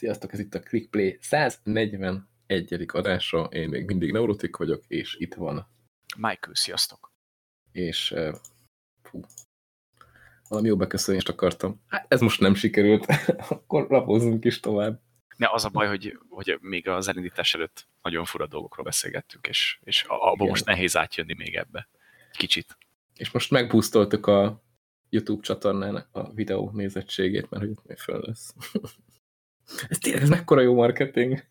Sziasztok, ez itt a ClickPlay 141. adása, én még mindig neurotik vagyok, és itt van. Michael, sziasztok. És uh, fú, valami jó beköszönést akartam. Hát ez most nem sikerült, akkor lapozzunk is tovább. Ne, az a baj, hogy, hogy még az elindítás előtt nagyon fura dolgokról beszélgettünk, és, és abban most nehéz átjönni még ebbe. Kicsit. És most megpusztoltuk a YouTube csatornának a videó nézettségét, mert hogy még föl lesz. ez tényleg, ez mekkora jó marketing.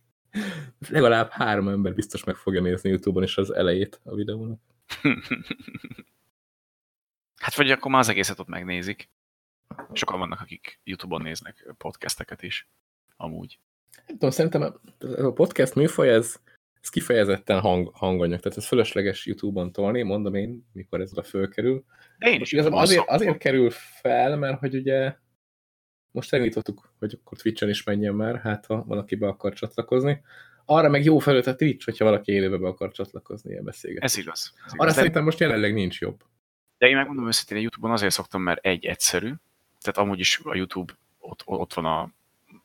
Legalább három ember biztos meg fogja nézni YouTube-on is az elejét a videónak. hát vagy akkor már az egészet ott megnézik. Sokan vannak, akik YouTube-on néznek podcasteket is. Amúgy. Nem tudom, szerintem a podcast műfaj, ez, ez kifejezetten hang, hanganyag, tehát ez fölösleges YouTube-on tolni, mondom én, mikor ez a fölkerül. De én is azért, azért kerül fel, mert hogy ugye most elindítottuk, hogy akkor Twitch-en is menjen már, hát ha valaki be akar csatlakozni. Arra meg jó felőtt a Twitch, hogyha valaki élőbe be akar csatlakozni ilyen beszélgetni. Ez igaz. Ez igaz. Arra de... szerintem most jelenleg nincs jobb. De én megmondom őszintén, a YouTube-on azért szoktam, mert egy egyszerű, tehát amúgy is a YouTube ott, ott van a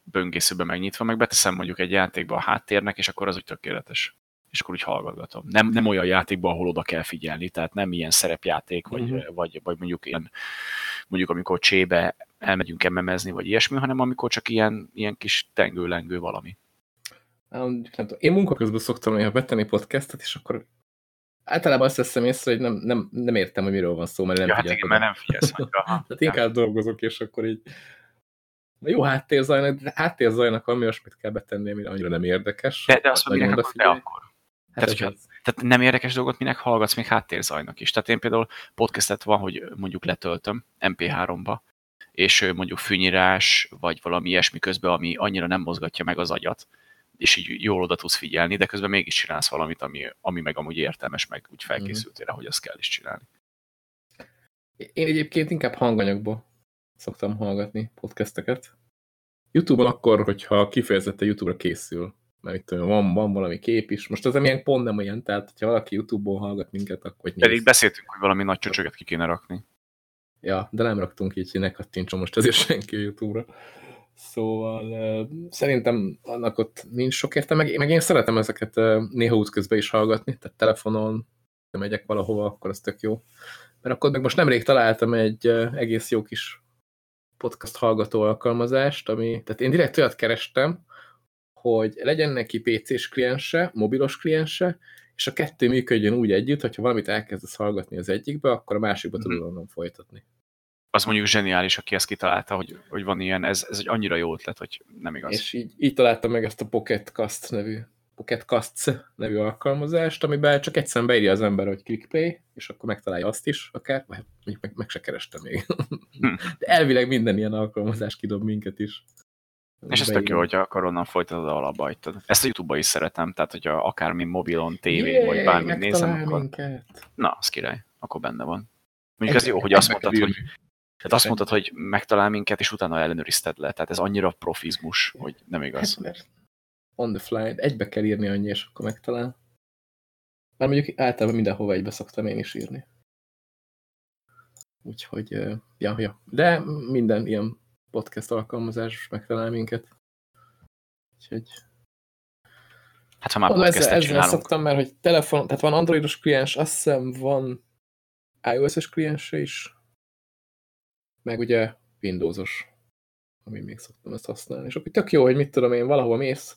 böngészőben megnyitva, meg beteszem mondjuk egy játékba a háttérnek, és akkor az úgy tökéletes. És akkor úgy hallgatgatom. Nem, nem olyan játékban, ahol oda kell figyelni, tehát nem ilyen szerepjáték, vagy, uh-huh. vagy, vagy mondjuk ilyen, mondjuk amikor csébe elmegyünk MMS-ni, vagy ilyesmi, hanem amikor csak ilyen, ilyen kis tengő-lengő valami. Nem tudom, én munka közben szoktam néha betenni podcastet, és akkor általában azt veszem észre, hogy nem, nem, nem értem, hogy miről van szó, mert nem ja, hát igen, mert nem figyelsz. Tehát inkább dolgozok, és akkor így jó háttérzajnak, de háttérzajnak valami olyasmit kell betenni, ami annyira nem érdekes. De, de azt mondja, minek akkor, akkor. Hát tehát, hogyha, tehát nem érdekes dolgot minek hallgatsz még háttérzajnak is. Tehát én például podcastet van, hogy mondjuk letöltöm MP3-ba, és mondjuk fűnyírás, vagy valami ilyesmi közben, ami annyira nem mozgatja meg az agyat, és így jól oda tudsz figyelni, de közben mégis csinálsz valamit, ami, ami meg amúgy értelmes, meg úgy felkészültél, hogy azt kell is csinálni. Én egyébként inkább hanganyagból szoktam hallgatni podcasteket. Youtube-on akkor, hogyha kifejezetten Youtube-ra készül, mert itt van, van valami kép is. Most az ilyen pont nem olyan, tehát ha valaki Youtube-ból hallgat minket, akkor Pedig beszéltünk, hogy valami nagy csöcsöget ki kéne rakni. Ja, de nem raktunk így, ne kattintson most ezért senki a Youtube-ra. Szóval szerintem annak ott nincs sok értelme, meg, meg én szeretem ezeket néha útközben is hallgatni, tehát telefonon, ha megyek valahova, akkor az tök jó. Mert akkor meg most nemrég találtam egy egész jó kis podcast hallgató alkalmazást, ami, tehát én direkt olyat kerestem, hogy legyen neki PC-s kliense, mobilos kliense, és a kettő működjön úgy együtt, hogyha valamit elkezdesz hallgatni az egyikbe, akkor a másikba tudod mhm. onnan folytatni. Az mondjuk zseniális, aki ezt kitalálta, hogy, hogy van ilyen, ez, ez egy annyira jó ötlet, hogy nem igaz. És így, így találtam meg ezt a Pocket Cast nevű Pocket Casts nevű alkalmazást, amiben csak egyszerűen beírja az ember, hogy ClickPlay, és akkor megtalálja azt is, akár, vagy mondjuk meg, meg se kerestem még. Hm. De elvileg minden ilyen alkalmazás kidob minket is. És ez tök jó, hogyha akkor onnan folytatod a alapajtad. Ezt a Youtube-ba is szeretem, tehát hogyha akármi mobilon, tévén, vagy bármit nézem, akkor... Minket. Na, az király, akkor benne van. Mondjuk ez jó, hogy azt mondtad, hogy tehát azt mondtad, hogy megtalál minket, és utána ellenőrizted le. Tehát ez annyira profizmus, hogy nem igaz. Hát, on the fly, egybe kell írni annyi, és akkor megtalál. Már mondjuk általában mindenhova egybe szoktam én is írni. Úgyhogy, ja, ja. De minden ilyen podcast alkalmazás megtalál minket. Úgyhogy... Hát ha már Mondom, ezzel, ezzel szoktam, mert hogy telefon, tehát van androidos kliens, azt hiszem van iOS-es kliense is, meg ugye Windowsos, ami még szoktam ezt használni. És akkor tök jó, hogy mit tudom én, valahol mész,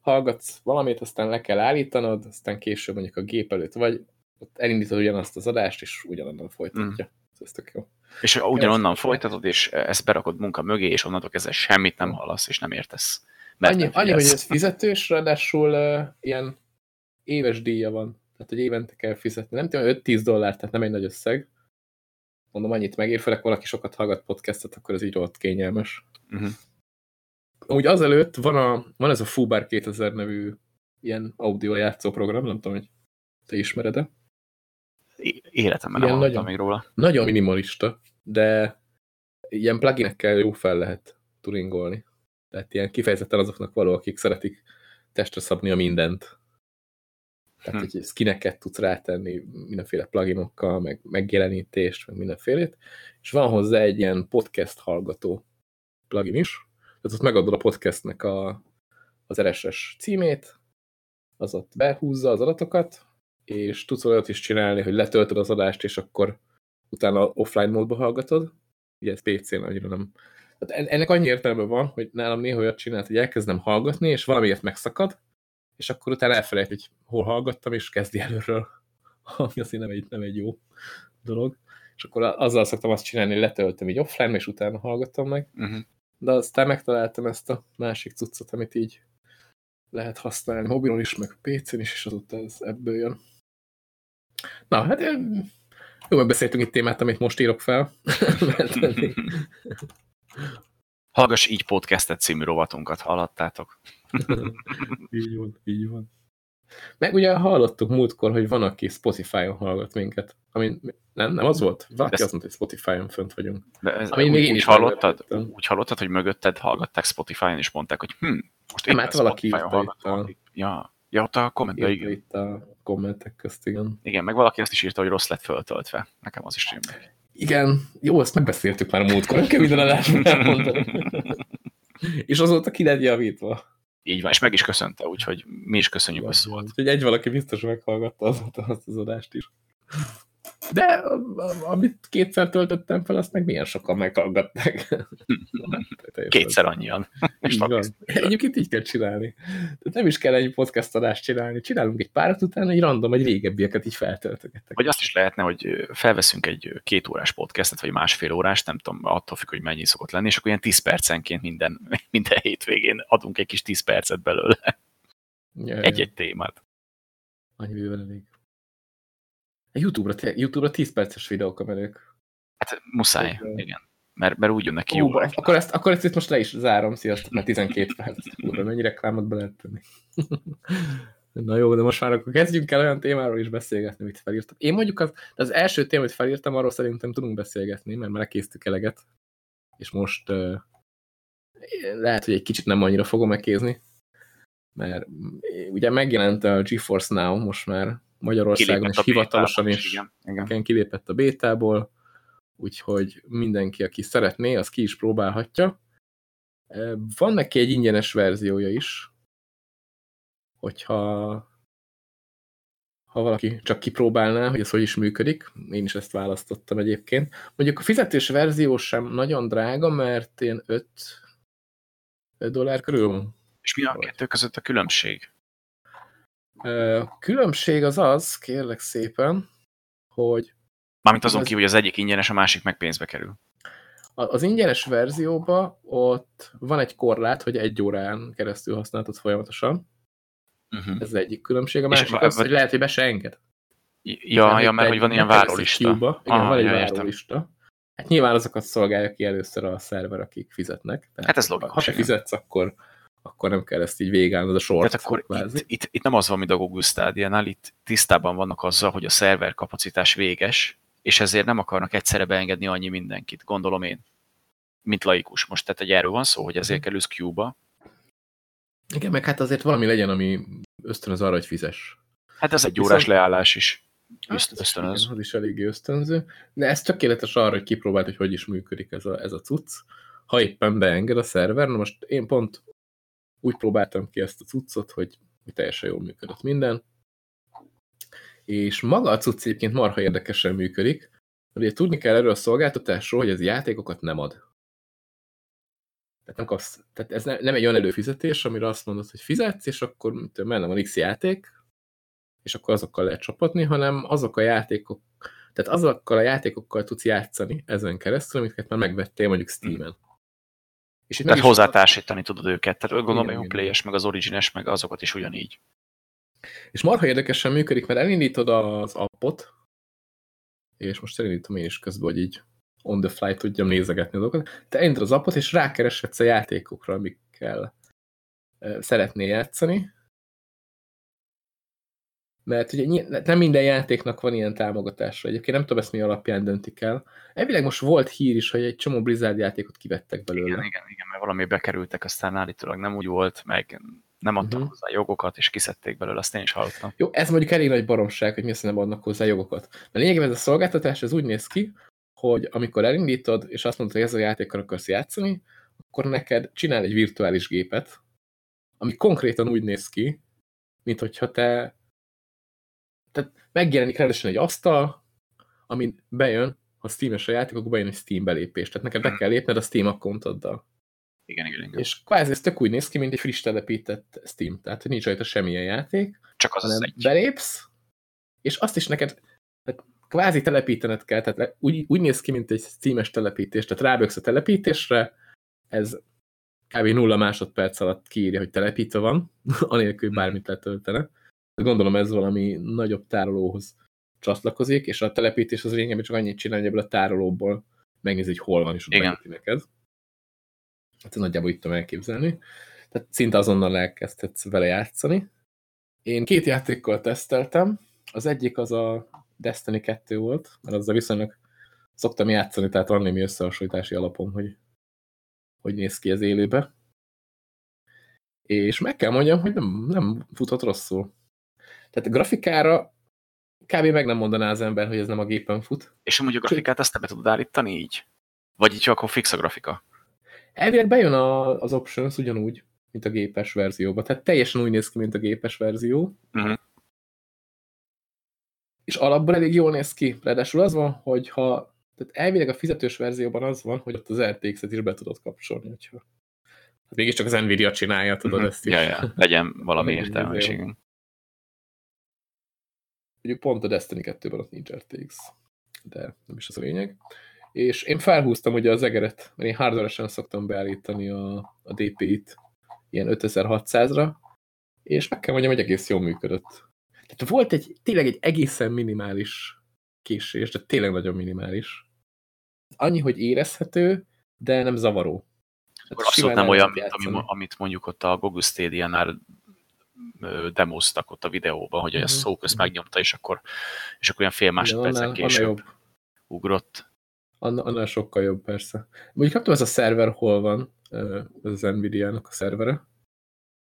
hallgatsz valamit, aztán le kell állítanod, aztán később mondjuk a gép előtt vagy, ott elindítod ugyanazt az adást, és ugyanonnan folytatja. Mm. Ez tök jó. És ugyanonnan jó, folytatod, és ezt berakod munka mögé, és onnantól kezdve semmit nem hallasz, és nem értesz. Mert annyi, annyi, hogy ez fizetős, ráadásul uh, ilyen éves díja van. Tehát, hogy évente kell fizetni. Nem tudom, 5-10 dollár, tehát nem egy nagy összeg. Mondom, annyit megér, főleg valaki sokat hallgat podcastet, akkor ez így ott kényelmes. Uh mhm. -huh. Úgy azelőtt van, a, van ez a Fubar 2000 nevű ilyen audio játszó program, nem tudom, hogy te ismered-e. Életemben nem nagyon, még róla. Nagyon minimalista, de ilyen pluginekkel jó fel lehet turingolni. Tehát ilyen kifejezetten azoknak való, akik szeretik testre szabni a mindent. Tehát, hm. hogy skineket tudsz rátenni mindenféle pluginokkal, meg megjelenítést, meg mindenfélét. És van hozzá egy ilyen podcast hallgató plugin is, Ez ott megadod a podcastnek a, az RSS címét, az ott behúzza az adatokat, és tudsz olyat is csinálni, hogy letöltöd az adást, és akkor utána offline módba hallgatod. Ugye ez PC-n annyira nem. Tehát ennek annyi értelme van, hogy nálam néha olyat csinált, hogy elkezdem hallgatni, és valamiért megszakad, és akkor utána elfelejt, hogy hol hallgattam, és kezdi előről, ami azért nem egy, nem egy jó dolog. És akkor azzal szoktam azt csinálni, hogy letöltöm így offline, és utána hallgattam meg. Uh -huh. De aztán megtaláltam ezt a másik cuccot, amit így lehet használni mobilon is, meg PC-n is, és azóta ez ebből jön. Na, hát jó, megbeszéltünk itt témát, amit most írok fel. Hallgass így podcastet című rovatunkat, hallottátok? így van, így van. Meg ugye hallottuk múltkor, hogy van, aki Spotify-on hallgat minket. Ami, nem, nem az volt? Valaki azt mondta, hogy Spotify-on fönt vagyunk. De ez, Ami úgy, még én úgy, hallottad, úgy hallottad, hogy mögötted hallgatták Spotify-on, és mondták, hogy hm, most én hát valaki írta a... Ja, ja, ott a kommentben, igen. Itt a kommentek közt, igen. Igen, meg valaki azt is írta, hogy rossz lett föltöltve. Nekem az is rémlik. Igen, jó, ezt megbeszéltük már a múltkor, nem kell minden adásban elmondani. és azóta ki lett javítva. Így van, és meg is köszönte, úgyhogy mi is köszönjük a szót. Úgyhogy egy valaki biztos meghallgatta azóta azt az adást is. De amit kétszer töltöttem fel, azt meg milyen sokan meghallgatták. Kétszer annyian. Egyébként így kell csinálni. Tehát nem is kell egy podcast adást csinálni. Csinálunk egy párat után, egy random, egy régebbieket így feltöltögetek. Vagy azt is lehetne, hogy felveszünk egy két órás podcastet, vagy másfél órás, nem tudom, attól függ, hogy mennyi szokott lenni, és akkor ilyen 10 percenként minden, minden hétvégén adunk egy kis 10 percet belőle. Egy-egy témát. Annyi bőven elég. YouTube-ra, YouTube 10 perces videók a menők. Hát muszáj, Úgy, igen. Mert, mert úgy jönnek ki jó. Akkor ezt, akkor ezt itt most le is zárom, sziasztok, mert 12 perc. Úrra, mennyi reklámot be lehet tenni. Na jó, de most már akkor kezdjünk el olyan témáról is beszélgetni, amit felírtam. Én mondjuk az, az első téma, amit felírtam, arról szerintem tudunk beszélgetni, mert már késztük eleget, és most uh, lehet, hogy egy kicsit nem annyira fogom megkézni, mert ugye megjelent a GeForce Now most már Magyarországon is hivatalosan is, igen, igen. igen, kilépett a bétából, úgyhogy mindenki, aki szeretné, az ki is próbálhatja. Van neki egy ingyenes verziója is, hogyha ha valaki csak kipróbálná, hogy ez hogy is működik. Én is ezt választottam egyébként. Mondjuk a fizetés verzió sem nagyon drága, mert én 5, 5 dollár körül És mi a kettő között a különbség? A különbség az az, kérlek szépen, hogy... Mármint azon kívül, hogy az egyik ingyenes, a másik meg pénzbe kerül. Az ingyenes verzióban ott van egy korlát, hogy egy órán keresztül használhatod folyamatosan. Uh mhm. -huh. Ez az egyik különbség. A másik és az, hogy lehet, hogy be se enged. Ja, ja mert hogy van ilyen várólista. Igen, ah, van egy ja, várólista. Hát nyilván azokat szolgálja ki először a szerver, akik fizetnek. Tehát hát ez logikus. Ha fizetsz, akkor akkor nem kell ezt így végálnod a sort. Tehát akkor itt, itt, itt, nem az van, mint a Google Stadia-nál, itt tisztában vannak azzal, hogy a szerver kapacitás véges, és ezért nem akarnak egyszerre beengedni annyi mindenkit, gondolom én. Mint laikus. Most tehát egy erről van szó, hogy ezért mhm. kerülsz Q-ba. Igen, meg hát azért valami legyen, ami ösztönöz arra, hogy fizes. Hát ez egy Viszont... órás leállás is. Hát, ösztönöz. Igen, az is eléggé ösztönző. De ez tökéletes arra, hogy kipróbált, hogy hogy is működik ez a, ez a cucc. Ha éppen beenged a szerver, na most én pont úgy próbáltam ki ezt a cuccot, hogy teljesen jól működött minden. És maga a cucc egyébként marha érdekesen működik. Ugye tudni kell erről a szolgáltatásról, hogy ez játékokat nem ad. Tehát, nem kapsz, tehát ez nem egy olyan előfizetés, amire azt mondod, hogy fizetsz, és akkor mennem van X játék, és akkor azokkal lehet csapatni, hanem azok a játékok, tehát azokkal a játékokkal tudsz játszani ezen keresztül, amiket már megvettél mondjuk Steam-en. És itt Tehát hozzátársítani tudod őket. Tehát gondolom, hogy a play meg az origines, meg azokat is ugyanígy. És marha érdekesen működik, mert elindítod az appot, és most elindítom én is közben, hogy így on the fly tudjam nézegetni azokat. Te elindítod az appot, és rákereshetsz a játékokra, amikkel szeretnél játszani, mert ugye nem minden játéknak van ilyen támogatása. Egyébként nem tudom ezt mi alapján döntik el. Elvileg most volt hír is, hogy egy csomó Blizzard játékot kivettek belőle. Igen, igen, igen mert valami bekerültek, aztán állítólag nem úgy volt, meg nem adtak uh mhm. -huh. hozzá jogokat, és kiszedték belőle, azt én is hallottam. Jó, ez mondjuk elég nagy baromság, hogy mi nem adnak hozzá jogokat. Mert lényegében ez a szolgáltatás ez úgy néz ki, hogy amikor elindítod, és azt mondod, hogy ez a játékkal akarsz játszani, akkor neked csinál egy virtuális gépet, ami konkrétan úgy néz ki, mint hogyha te tehát megjelenik rendesen egy asztal, amin bejön, ha Steam-es a játék, akkor bejön egy Steam belépés. Tehát neked be hmm. kell lépned a Steam akkontoddal. Igen, igen, igen. És kvázi ez tök úgy néz ki, mint egy friss telepített Steam. Tehát nincs rajta semmilyen játék. Csak az, az egy. Belépsz, és azt is neked tehát kvázi telepítened kell, tehát úgy, úgy néz ki, mint egy Steam-es telepítés, tehát ráböksz a telepítésre, ez kb. nulla másodperc alatt kiírja, hogy telepítve van, anélkül bármit letöltene. Gondolom ez valami nagyobb tárolóhoz csatlakozik, és a telepítés az lényegében csak annyit csinál, hogy ebből a tárolóból megnézi, hogy hol van, és ott neked. Hát nagyjából itt tudom elképzelni. Tehát szinte azonnal elkezdhetsz vele játszani. Én két játékkal teszteltem. Az egyik az a Destiny 2 volt, mert azzal viszonylag szoktam játszani, tehát van némi összehasonlítási alapom, hogy hogy néz ki az élőbe. És meg kell mondjam, hogy nem, nem futott rosszul. Tehát grafikára kb. meg nem mondaná az ember, hogy ez nem a gépen fut. És amúgy a grafikát azt be tudod állítani így? Vagy így akkor fix a grafika? Elvileg bejön a, az options ugyanúgy, mint a gépes verzióban. Tehát teljesen úgy néz ki, mint a gépes verzió. Uh mhm. -huh. És alapból elég jól néz ki. Ráadásul az van, hogy ha tehát elvileg a fizetős verzióban az van, hogy ott az RTX-et is be tudod kapcsolni, hogyha hát mégiscsak az Nvidia csinálja, tudod uh mhm. -huh. ezt is. Ja, ja. Legyen valami értelmességünk. Mondjuk pont a Destiny 2-ben ott nincs RTX, de nem is az a lényeg. És én felhúztam ugye az egeret, mert én hardware szoktam beállítani a, a DPI-t ilyen 5600-ra, és meg kell mondjam, hogy egész jól működött. Tehát volt egy, tényleg egy egészen minimális késés, de tényleg nagyon minimális. Annyi, hogy érezhető, de nem zavaró. Akkor abszolút nem olyan, mint ami, amit mondjuk ott a Google Stadia-nál demoztak ott a videóban, hogy a szó közt megnyomta, és akkor, és akkor olyan fél másodpercen később annál ugrott. Annál sokkal jobb, persze. Mondjuk nem tudom, ez a szerver hol van, ez az Nvidia-nak a szervere.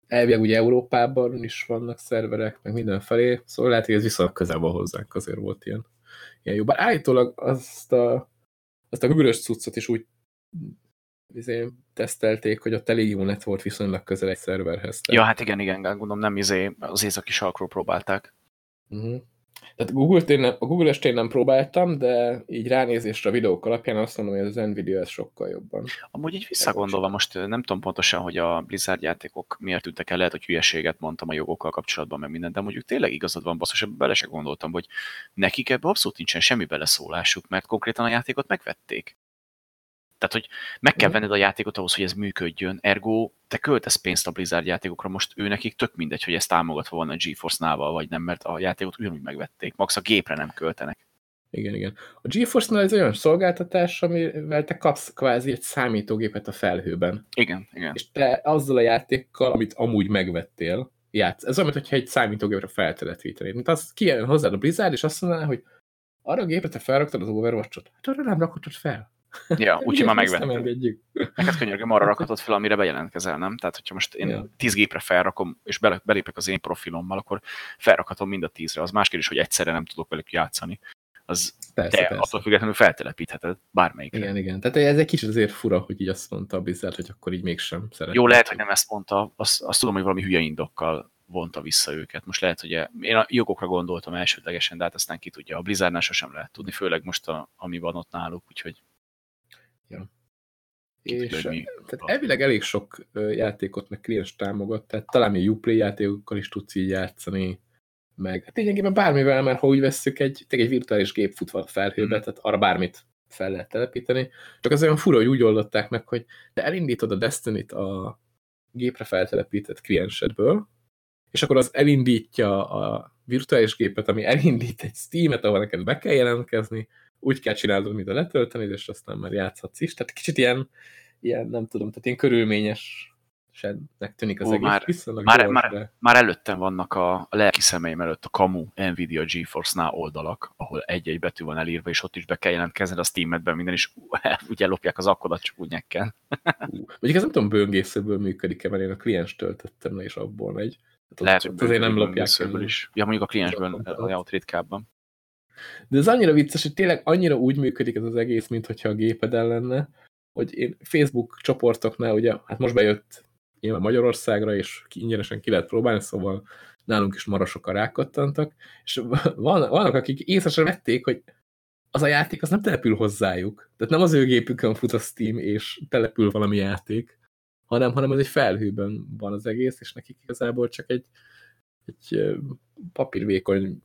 Elvileg ugye Európában is vannak szerverek, meg mindenfelé, szóval lehet, hogy ez viszonylag közel van hozzánk, azért volt ilyen, ilyen jó. Bár állítólag azt a, azt a Google-ös cuccot is úgy izé, tesztelték, hogy a elég net volt viszonylag közel egy szerverhez. Tehát... Ja, hát igen, igen, gondolom nem izé, az északi sarkról próbálták. Uh mhm. -huh. Tehát Google-t én nem, a Google-est én nem próbáltam, de így ránézésre a videók alapján azt mondom, hogy az Nvidia ez sokkal jobban. Amúgy így visszagondolva, most nem tudom pontosan, hogy a Blizzard játékok miért tűntek el, lehet, hogy hülyeséget mondtam a jogokkal kapcsolatban, meg minden, de mondjuk tényleg igazad van, basszus, ebbe bele se gondoltam, hogy nekik ebbe abszolút nincsen semmi beleszólásuk, mert konkrétan a játékot megvették. Tehát, hogy meg kell venned a játékot ahhoz, hogy ez működjön, ergo te költesz pénzt a Blizzard játékokra, most ő nekik tök mindegy, hogy ezt támogatva van a GeForce-nával, vagy nem, mert a játékot ugyanúgy megvették. Max a gépre nem költenek. Igen, igen. A GeForce-nál ez olyan szolgáltatás, amivel te kapsz kvázi egy számítógépet a felhőben. Igen, igen. És te azzal a játékkal, amit amúgy megvettél, játsz. Ez olyan, hogyha egy számítógépre feltelepítenéd. Mint az kijön hozzád a Blizzard, és azt mondaná, hogy arra a gépet te felraktad az Overwatch-ot. Hát arra nem rakod fel. Ja, úgyhogy már megvettem. Neked könyörgöm, arra rakhatod fel, amire bejelentkezel, nem? Tehát, hogyha most én ja. tíz gépre felrakom, és belépek az én profilommal, akkor felrakhatom mind a tízre. Az más kérdés, hogy egyszerre nem tudok velük játszani. Az persze, de persze. attól függetlenül feltelepítheted bármelyikre. Igen, igen. Tehát ez egy kicsit azért fura, hogy így azt mondta a Blizzard, hogy akkor így mégsem szeret. Jó, lehet, hogy nem ezt mondta, azt, azt tudom, hogy valami hülye indokkal vonta vissza őket. Most lehet, hogy én a jogokra gondoltam elsődlegesen, de hát aztán ki tudja. A Blizzardnál sosem lehet tudni, főleg most, a, ami van ott náluk, úgyhogy Ja. És tehát elvileg elég sok játékot meg kliens támogat, tehát talán még Uplay játékokkal is tudsz így játszani, meg hát lényegében bármivel, mert ha úgy vesszük, egy, egy virtuális gép fut a felhőbe, mm. tehát arra bármit fel lehet telepíteni. Csak az olyan fura, hogy úgy oldották meg, hogy te elindítod a Destiny-t a gépre feltelepített kliensedből, és akkor az elindítja a virtuális gépet, ami elindít egy Steam-et, ahol neked be kell jelentkezni, úgy kell csinálnod, mint a letölteni, és aztán már játszhatsz is. Tehát kicsit ilyen, ilyen nem tudom, tehát ilyen körülményes sennek tűnik az Ó, egész. Már, már, gyors, már, de... már előttem vannak a, a lelki szemeim előtt a Kamu Nvidia GeForce-nál oldalak, ahol egy-egy betű van elírva, és ott is be kell jelentkezned a Steam-edben minden, is ugye lopják az akkodat, csak úgy nyekkel. Mondjuk ez nem tudom, bőngészőből működik-e, mert én a kliens töltöttem le, és abból megy. Tehát Lehet, hogy azért nem lopják. Is. Ja, mondjuk a kliensből, ott ritkábban. De ez annyira vicces, hogy tényleg annyira úgy működik ez az egész, mint hogyha a gépeden lenne, hogy én Facebook csoportoknál, ugye, hát most bejött nyilván Magyarországra, és ingyenesen ki lehet próbálni, szóval nálunk is marasokkal rákattantak, és van, vannak, akik észre vették, hogy az a játék az nem települ hozzájuk. Tehát nem az ő gépükön fut a Steam, és települ valami játék, hanem, hanem ez egy felhőben van az egész, és nekik igazából csak egy, egy papírvékony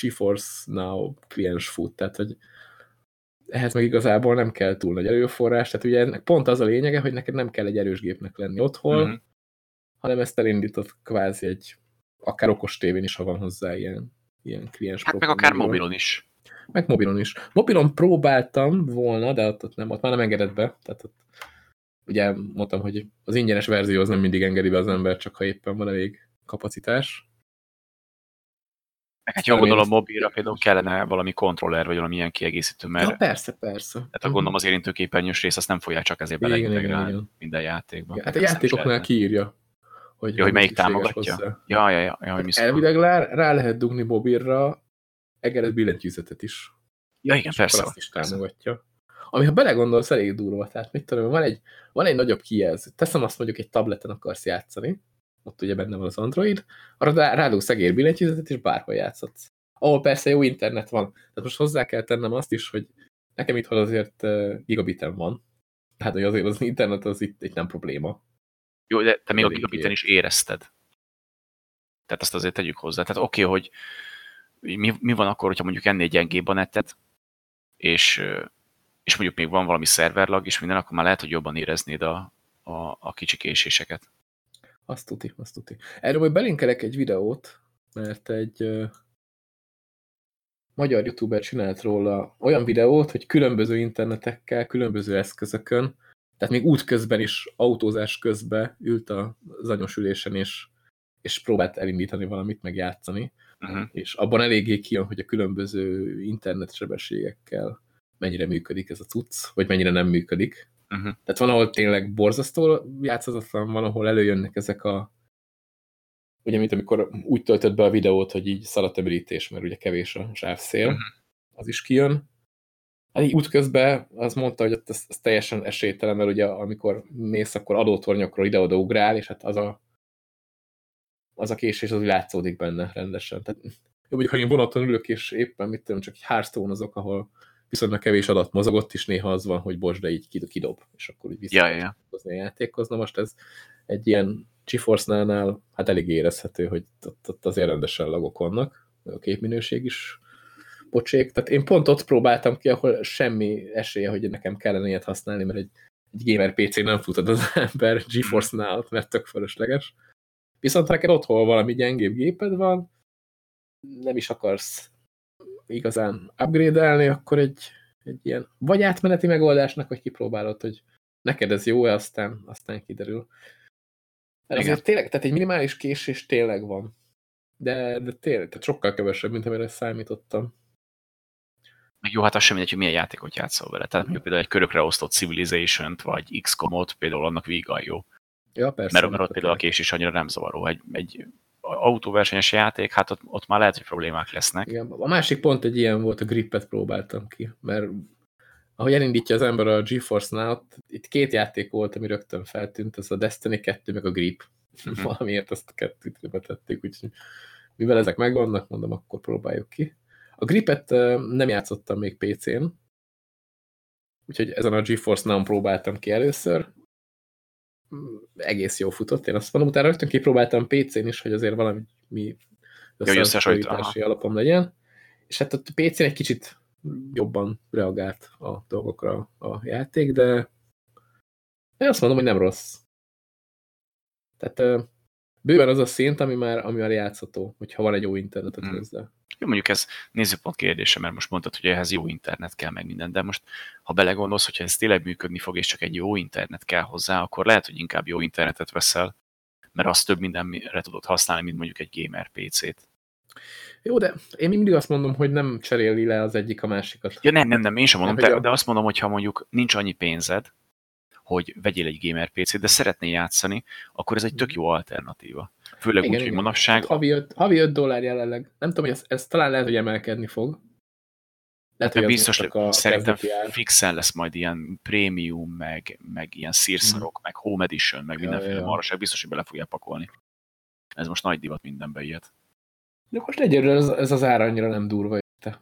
GeForce Now kliens fut, tehát hogy ehhez meg igazából nem kell túl nagy erőforrás, tehát ugye ennek pont az a lényege, hogy neked nem kell egy erős gépnek lenni otthon, mm -hmm. hanem ezt elindított kvázi egy akár okos tévén is, ha van hozzá ilyen, ilyen kliens. Hát meg akár mobilon is. Meg mobilon is. Mobilon próbáltam volna, de ott, ott nem, ott már nem engedett be. Tehát ott, ugye mondtam, hogy az ingyenes verzió az nem mindig engedi be az ember, csak ha éppen van elég kapacitás. Meg hát jól gondolom, mobilra például kellene valami kontroller, vagy valami ilyen kiegészítő, mert... Ja, persze, persze. Tehát a gondolom az érintőképernyős rész, azt nem fogják csak ezért beleintegrálni minden játékban. Ja, hát a játékoknál kiírja, hogy, ja, hogy melyik támogatja? Hozzá. Ja, ja, ja. ja hogy Elvileg rá, rá lehet dugni mobilra egeret billentyűzetet is. Ja, igen, persze. Azt is támogatja. Ami, ha belegondolsz, elég durva. Tehát mit tudom, van egy, van egy nagyobb kijelző. Teszem azt mondjuk, egy tableten akarsz játszani, ott ugye benne van az Android, arra rádugsz egér billentyűzetet, és bárhol játszhatsz. Ahol persze jó internet van. Tehát most hozzá kell tennem azt is, hogy nekem itthon azért gigabitem van. Tehát, hogy azért az internet az itt, itt nem probléma. Jó, de te még a gigabiten is érezted. Tehát azt azért tegyük hozzá. Tehát oké, okay, hogy mi, mi van akkor, hogyha mondjuk ennél gyengébb a netet, és, és mondjuk még van valami szerverlag, és minden, akkor már lehet, hogy jobban éreznéd a, a, a kicsi késéseket. Azt tuti, azt tuti. Erről majd belinkelek egy videót, mert egy uh, magyar youtuber csinált róla olyan videót, hogy különböző internetekkel, különböző eszközökön tehát még útközben is, autózás közben ült az anyos ülésen, és, és próbált elindítani valamit, meg játszani. Uh -huh. És abban eléggé kijön, hogy a különböző internetsebességekkel mennyire működik ez a cucc, vagy mennyire nem működik. Uh -huh. Tehát van, ahol tényleg borzasztó játszatlan, van, ahol előjönnek ezek a ugye, mint amikor úgy töltött be a videót, hogy így szaladt a mert ugye kevés a zsávszél, uh -huh. az is kijön. Hát így útközben az mondta, hogy ott ez, ez teljesen esélytelen, mert ugye amikor mész, akkor adótornyokról ide-oda ugrál, és hát az a, az a késés az látszódik benne rendesen. Tehát, jó, mondjuk, ha én vonaton ülök, és éppen mit tudom, csak egy hearthstone azok, ahol viszonylag kevés adat mozogott, is néha az van, hogy bocs, de így kidob, és akkor így vissza ja, ja. a játékhoz. Na most ez egy ilyen GeForce-nál hát elég érezhető, hogy ott, ott azért rendesen lagok vannak, a képminőség is pocsék. Tehát én pont ott próbáltam ki, ahol semmi esélye, hogy nekem kellene ilyet használni, mert egy, egy gamer PC nem futod az ember GeForce Now-t, mert tök fölösleges. Viszont neked otthon valami gyengébb géped van, nem is akarsz igazán upgrade-elni, akkor egy, egy ilyen vagy átmeneti megoldásnak, vagy kipróbálod, hogy neked ez jó-e, aztán, aztán kiderül. Mert azért tényleg, tehát egy minimális késés tényleg van. De, de tényleg, tehát sokkal kevesebb, mint amire számítottam. Meg jó, hát az sem mindegy, hogy milyen játékot játszol vele. Tehát mondjuk például egy körökre osztott Civilization-t, vagy XCOM-ot például annak vígan jó. Ja, persze. Mert, mert ott például a késés annyira nem zavaró. Egy, egy autóversenyes játék, hát ott, ott már lehet, hogy problémák lesznek. Igen, a másik pont egy ilyen volt, a gripet próbáltam ki, mert ahogy elindítja az ember a GeForce now itt két játék volt, ami rögtön feltűnt, ez a Destiny 2, meg a Grip. -huh. Valamiért ezt a kettőt betették, úgyhogy mivel ezek megvannak, mondom, akkor próbáljuk ki. A Gripet nem játszottam még PC-n, úgyhogy ezen a GeForce Now próbáltam ki először. Egész jó futott, én azt mondom, utána rögtön kipróbáltam PC-n is, hogy azért valami mi összehasonlítási alapom legyen. És hát a PC-n egy kicsit jobban reagált a dolgokra a játék, de én azt mondom, hogy nem rossz. Tehát bőven az a szint, ami már, ami már játszható, hogyha van egy jó internetet hmm. hozzá. Jó, mondjuk ez nézőpont kérdése, mert most mondtad, hogy ehhez jó internet kell meg minden, de most ha belegondolsz, hogyha ez tényleg működni fog, és csak egy jó internet kell hozzá, akkor lehet, hogy inkább jó internetet veszel, mert azt több mindenre tudod használni, mint mondjuk egy gamer PC-t. Jó, de én mindig azt mondom, hogy nem cseréli le az egyik a másikat. Ja, nem, nem, nem, én sem mondom, de, de azt mondom, hogy ha mondjuk nincs annyi pénzed, hogy vegyél egy gamer PC-t, de szeretnél játszani, akkor ez egy tök jó alternatíva. Főleg igen, úgy, igen. hogy manapság... Havi 5, havi 5 dollár jelenleg. Nem tudom, hogy ez, ez talán lehet, hogy emelkedni fog. Lehet, De hogy biztos, a szerintem kezdeti ár. fixen lesz majd ilyen prémium, meg, meg ilyen szírszarok, meg home edition, meg Ja, mindenféle ja, marhaság, biztos, hogy bele fogják pakolni. Ez most nagy divat mindenbe ilyet. De most egyelőre ez, ez az ár annyira nem durva. Te.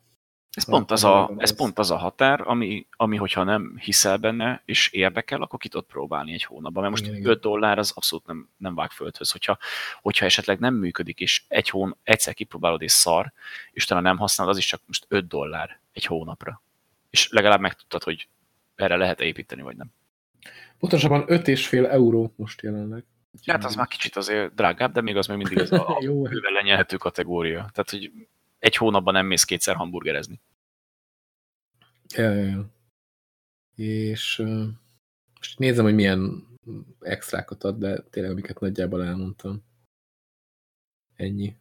Ez pont, az a, ez pont az a határ, ami, ami hogyha nem hiszel benne, és érdekel, akkor ki tudod próbálni egy hónapban. Mert most Igen, 5 igen. dollár az abszolút nem, nem vág földhöz. Hogyha, hogyha esetleg nem működik, és egy hón, egyszer kipróbálod és szar, és utána nem használod, az is csak most 5 dollár egy hónapra. És legalább megtudtad, hogy erre lehet építeni, vagy nem. Pontosabban 5,5 euró most jelenleg. Hát az már kicsit azért drágább, de még az még mindig az a bőven lenyelhető kategória. Tehát, hogy egy hónapban nem mész kétszer hamburgerezni. Ja, ja, ja. És uh, most nézem, hogy milyen extrákat ad, de tényleg amiket nagyjából elmondtam. Ennyi.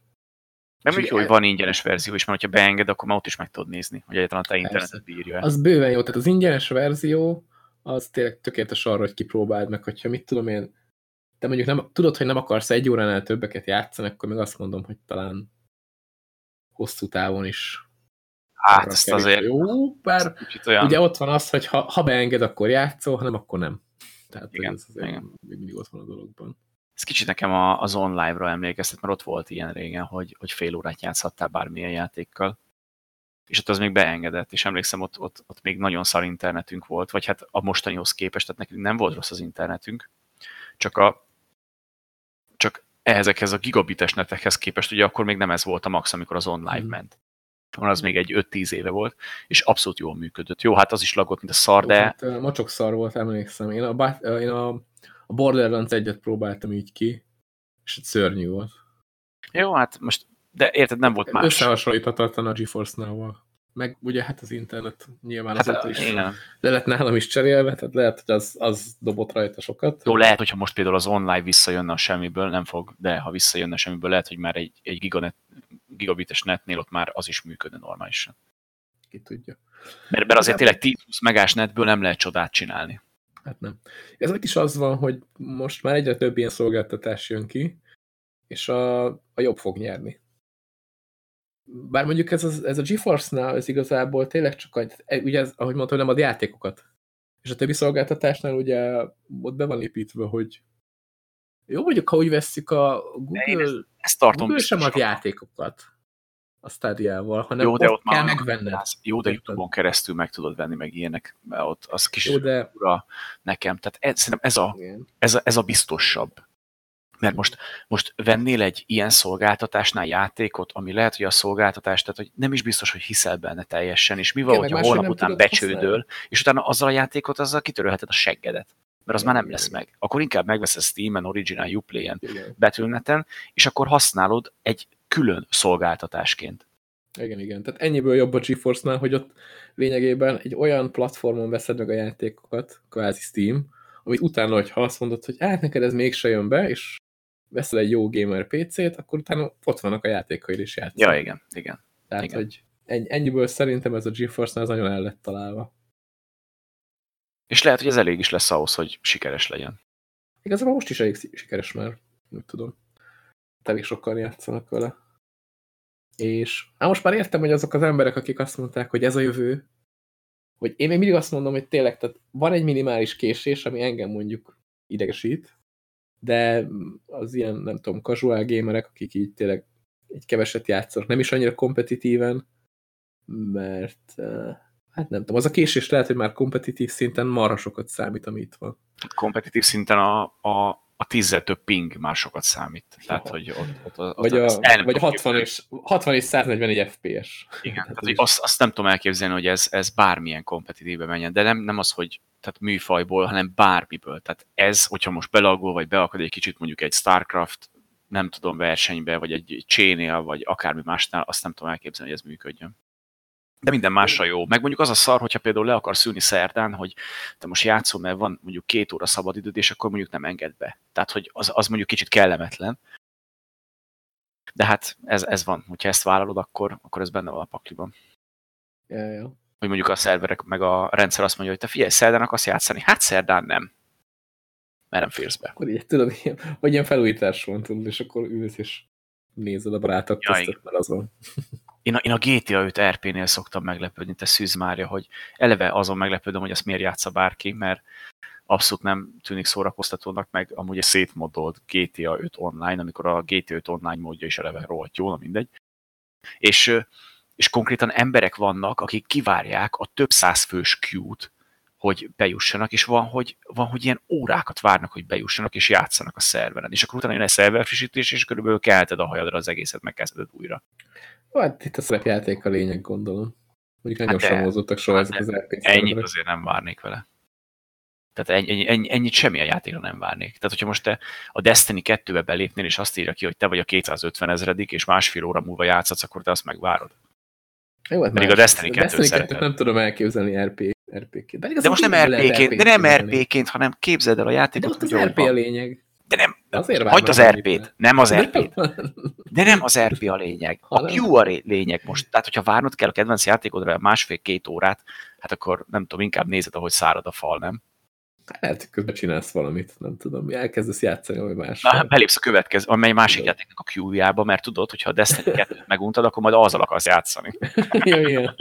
Nem úgy, hogy van ingyenes verzió is, mert ha beenged, akkor már ott is meg tudod nézni, hogy egyáltalán a te internetet bírja. Az bőven jó, tehát az ingyenes verzió, az tényleg tökéletes arra, hogy kipróbáld meg, hogyha mit tudom én, te mondjuk nem, tudod, hogy nem akarsz egy óránál többeket játszani, akkor meg azt mondom, hogy talán hosszú távon is Hát ezt kevés. azért Jó, bár olyan... ugye ott van az, hogy ha, ha beenged, akkor játszol, ha nem, akkor nem. Tehát Igen, ez azért igen. még mindig ott van a dologban. Ez kicsit nekem a- az online-ra emlékeztet, mert ott volt ilyen régen, hogy, hogy fél órát játszhattál bármilyen játékkal. És ott az még beengedett, és emlékszem, ott, ott, ott még nagyon szar internetünk volt, vagy hát a mostanihoz képest, tehát nekünk nem volt rossz az internetünk, csak a ezekhez a gigabites netekhez képest, ugye akkor még nem ez volt a max, amikor az online Mhm. ment. Akkor az még egy 5-10 éve volt, és abszolút jól működött. Jó, hát az is lagott, mint a szar, de Hát, ö, mocsok szar volt, emlékszem. Én a, én a, a Borderlands egyet próbáltam így ki, és egy szörnyű volt. jó, hát most, de érted, nem volt más. Összehasonlíthatatlan a GeForce Now-val. Meg ugye hát az internet nyilván Hát, azóta is igen. le lett nálam is cserélve, tehát lehet, hogy az, az dobott rajta sokat. Jó, lehet, hogyha most például az online visszajönne a semmiből, nem fog, de ha visszajönne a semmiből, lehet, hogy már egy, egy giganet, gigabites netnél ott már az is működne normálisan. Ki tudja. Mert, mert azért tényleg 10-20 megás netből nem lehet csodát csinálni. Hát nem. Ezek is az van, hogy most már egyre több ilyen szolgáltatás jön ki, és a, a jobb fog nyerni. Bár mondjuk ez, az, ez a GeForce-nál ez igazából tényleg csak, e, ugye ez, ahogy mondtam, nem ad játékokat. És a többi szolgáltatásnál ugye ott be van építve, hogy jó, mondjuk, ha úgy vesszük a Google, Ezt tartom Google sem ad játékokat a Stadia-val, hanem Jó, de ott kell már megvenned. Jó, de? Youtube-on keresztül meg tudod venni meg ilyenek, mert ott az kis Jó, de ura nekem. Tehát ez, szerintem ez a, ez a, ez a biztosabb. Mert most, most vennél egy ilyen szolgáltatásnál játékot, ami lehet, hogy a szolgáltatás, tehát hogy nem is biztos, hogy hiszel benne teljesen, és mi van, hogyha holnap után becsődöl, használni. és utána azzal a játékot, azzal kitörölheted a seggedet. Mert az már nem lesz meg. Akkor inkább megveszed Steam-en, Original, Uplay-en, betűneten, és akkor használod egy külön szolgáltatásként. Igen, igen. Tehát ennyiből jobb a GeForce-nál, hogy ott lényegében egy olyan platformon veszed meg a játékokat, kvázi Steam, amit utána, hogyha azt mondod, hogy hát neked ez mégse jön be, és veszel egy jó gamer PC-t, akkor utána ott vannak a játékaid is játszol. Ja, igen, igen. Tehát, igen. hogy ennyi, ennyiből szerintem ez a GeForce-nál nagyon el lett találva. És lehet, hogy ez elég is lesz ahhoz, hogy sikeres legyen. Igazából most is elég sikeres már, úgy tudom. Elég sokan játszanak vele. És hát most már értem, hogy azok az emberek, akik azt mondták, hogy ez a jövő, hogy én még mindig azt mondom, hogy tényleg, tehát van egy minimális késés, ami engem mondjuk idegesít, de az ilyen, nem tudom, casual gamerek, akik így tényleg egy keveset játszanak, nem is annyira kompetitíven, mert eh, hát nem tudom, az a késés lehet, hogy már kompetitív szinten marha sokat számít, ami itt van. Kompetitív szinten a, a, a tízzel több ping már sokat számít. Tehát, Ja. hogy ott, ott, ott, Vagy a, vagy a tudom 60 és, 60 és 141 FPS. Igen, Hát tehát, hogy azt, azt nem tudom elképzelni, hogy ez, ez bármilyen kompetitívbe menjen, de nem, nem az, hogy tehát műfajból, hanem bármiből. Tehát ez, hogyha most belagol, vagy beakad egy kicsit mondjuk egy StarCraft, nem tudom, versenybe, vagy egy csénél, vagy akármi másnál, azt nem tudom elképzelni, hogy ez működjön. De minden másra jó. Meg mondjuk az a szar, hogyha például le akarsz ülni szerdán, hogy te most játszol, mert van mondjuk két óra szabadidőd, és akkor mondjuk nem enged be. Tehát, hogy az, az mondjuk kicsit kellemetlen. De hát ez, ez van. Hogyha ezt vállalod, akkor, akkor ez benne van a pakliban Ja, ja. Hogy mondjuk a szerverek, meg a rendszer azt mondja, hogy te figyelj, szerdán akarsz játszani? Hát szerdán nem. Mert nem férsz be. Akkor így, tudod, ilyen, vagy ilyen felújítás van, tudod, és akkor ülsz és nézed a barátok Ja, köztet, mert az van. Én a, én a GTA 5 RP-nél szoktam meglepődni, te Szűz Mária, hogy eleve azon meglepődöm, hogy azt miért játsza bárki, mert abszolút nem tűnik szórakoztatónak, meg amúgy egy szétmodolt GTA 5 online, amikor a GTA 5 online módja is eleve rohadt jó, na mindegy. És, és konkrétan emberek vannak, akik kivárják a több száz fős queue-t, hogy bejussanak, és van hogy, van, hogy ilyen órákat várnak, hogy bejussanak, és játszanak a szerveren. És akkor utána jön egy szerver frissítés, és körülbelül kelted a hajadra az egészet, megkezded újra. Hát itt a szerepjáték a lényeg, gondolom. Mondjuk nagyon hát sem mozottak soha ezek az rp Ennyit azért nem várnék vele. Tehát ennyi, ennyi, ennyit semmilyen játékra nem várnék. Tehát, hogyha most te a Destiny 2-be belépnél, és azt írja ki, hogy te vagy a 250 ezredik, és másfél óra múlva játszhatsz, akkor te azt megvárod. Jó, hát Pedig más. a Destiny 2 Destiny 2 nem tudom elképzelni RP, RP-ként. De, de most nem RP-ként, de nem RP-ként, hanem képzeld el a játékot. De ott az RP a lényeg. De nem, Azért hagyd az RP-t, nem az RP-t. De nem az RP a lényeg. A Q a lényeg most. Tehát, hogyha várnod kell a kedvenc játékodra másfél-két órát, hát akkor nem tudom, inkább nézed, ahogy szárad a fal, nem? Lehet, hogy közben csinálsz valamit, nem tudom, elkezdesz játszani, vagy más. Na, belépsz a következő, amely másik játéknak a queue-jába, mert tudod, hogyha a Destiny 2 meguntad, akkor majd azzal akarsz játszani. ja, igen.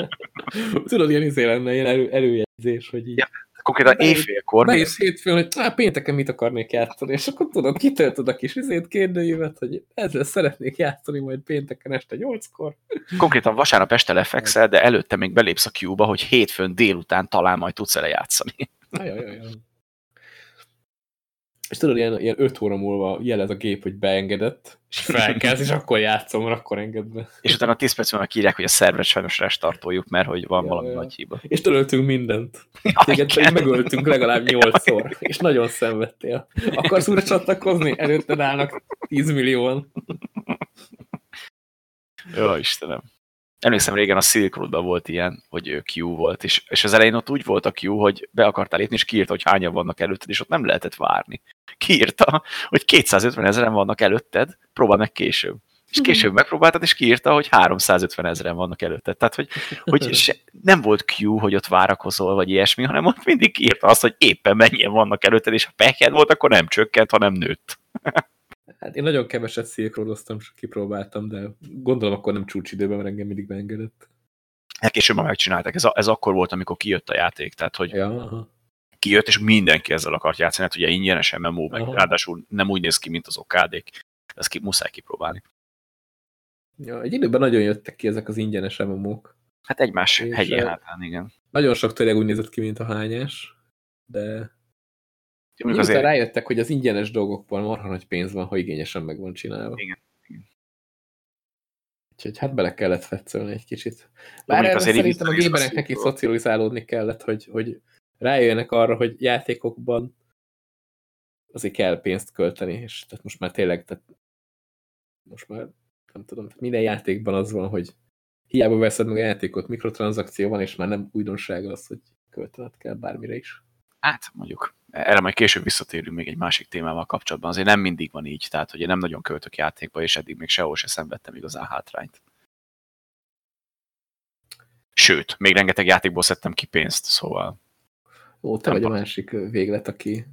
Tudod, ilyen izé lenne, ilyen elő, előjegyzés, hogy így. Ja, konkrétan éjfélkor. Bejössz hétfőn, hogy á, pénteken mit akarnék játszani, és akkor tudod, kitöltöd a kis izét, kérdőjévet, hogy ezzel szeretnék játszani majd pénteken este nyolckor. Konkrétan vasárnap este lefekszel, de előtte még belépsz a queue-ba, hogy hétfőn délután talán majd tudsz ele játszani. Ajajajaj. És tudod, ilyen, ilyen öt óra múlva jelez a gép, hogy beengedett, és felkezd, és akkor játszom, akkor enged be. És utána 10 perc múlva kírják, hogy a szerveret sajnos restartoljuk, mert hogy van ja, valami ja. nagy hiba. És töröltünk mindent. Ja, Téged pedig megöltünk legalább 8-szor, és nagyon szenvedtél. Akarsz újra csatlakozni? Előtted állnak 10 millióan. Jó, Istenem emlékszem régen a Silk road volt ilyen, hogy Q volt, és, és az elején ott úgy volt a Q, hogy be akartál lépni, és kiírta, hogy hányan vannak előtted, és ott nem lehetett várni. Kiírta, hogy 250 ezeren vannak előtted, próbál meg később. És mhm. később megpróbáltad, és kiírta, hogy 350 ezeren vannak előtted. Tehát, hogy, hogy se, nem volt Q, hogy ott várakozol, vagy ilyesmi, hanem ott mindig kiírta azt, hogy éppen mennyien vannak előtted, és ha peked volt, akkor nem csökkent, hanem nőtt. Hát én nagyon keveset szilkródoztam, csak kipróbáltam, de gondolom akkor nem csúcsidőben, mert engem mindig beengedett. Hát később már megcsinálták. Ez, a, ez akkor volt, amikor kijött a játék, tehát hogy ja, aha. kijött, és mindenki ezzel akart játszani, hát ugye ingyenesen MMO, meg aha. ráadásul nem úgy néz ki, mint az okádék. Ezt ki, muszáj kipróbálni. Ja, egy időben nagyon jöttek ki ezek az ingyenes MMO-k. Hát egymás hegyén hátán, igen. Nagyon sok tényleg úgy nézett ki, mint a hányás, de Miután azért... rájöttek, hogy az ingyenes dolgokban marha nagy pénz van, ha igényesen meg van csinálva. Igen. Igen. Úgyhogy hát bele kellett fetszölni egy kicsit. Bár erre szerintem a gébereknek is szocializálódni kellett, hogy, hogy rájöjjenek arra, hogy játékokban azért kell pénzt költeni, és tehát most már tényleg, tehát most már nem tudom, minden játékban az van, hogy hiába veszed meg a játékot, mikrotranszakció van, és már nem újdonság az, hogy költened kell bármire is. Hát, mondjuk erre majd később visszatérünk még egy másik témával kapcsolatban. Azért nem mindig van így, tehát hogy én nem nagyon költök játékba, és eddig még sehol se szenvedtem igazán hátrányt. Sőt, még rengeteg játékból szedtem ki pénzt, szóval... Ó, te vagy a másik véglet, aki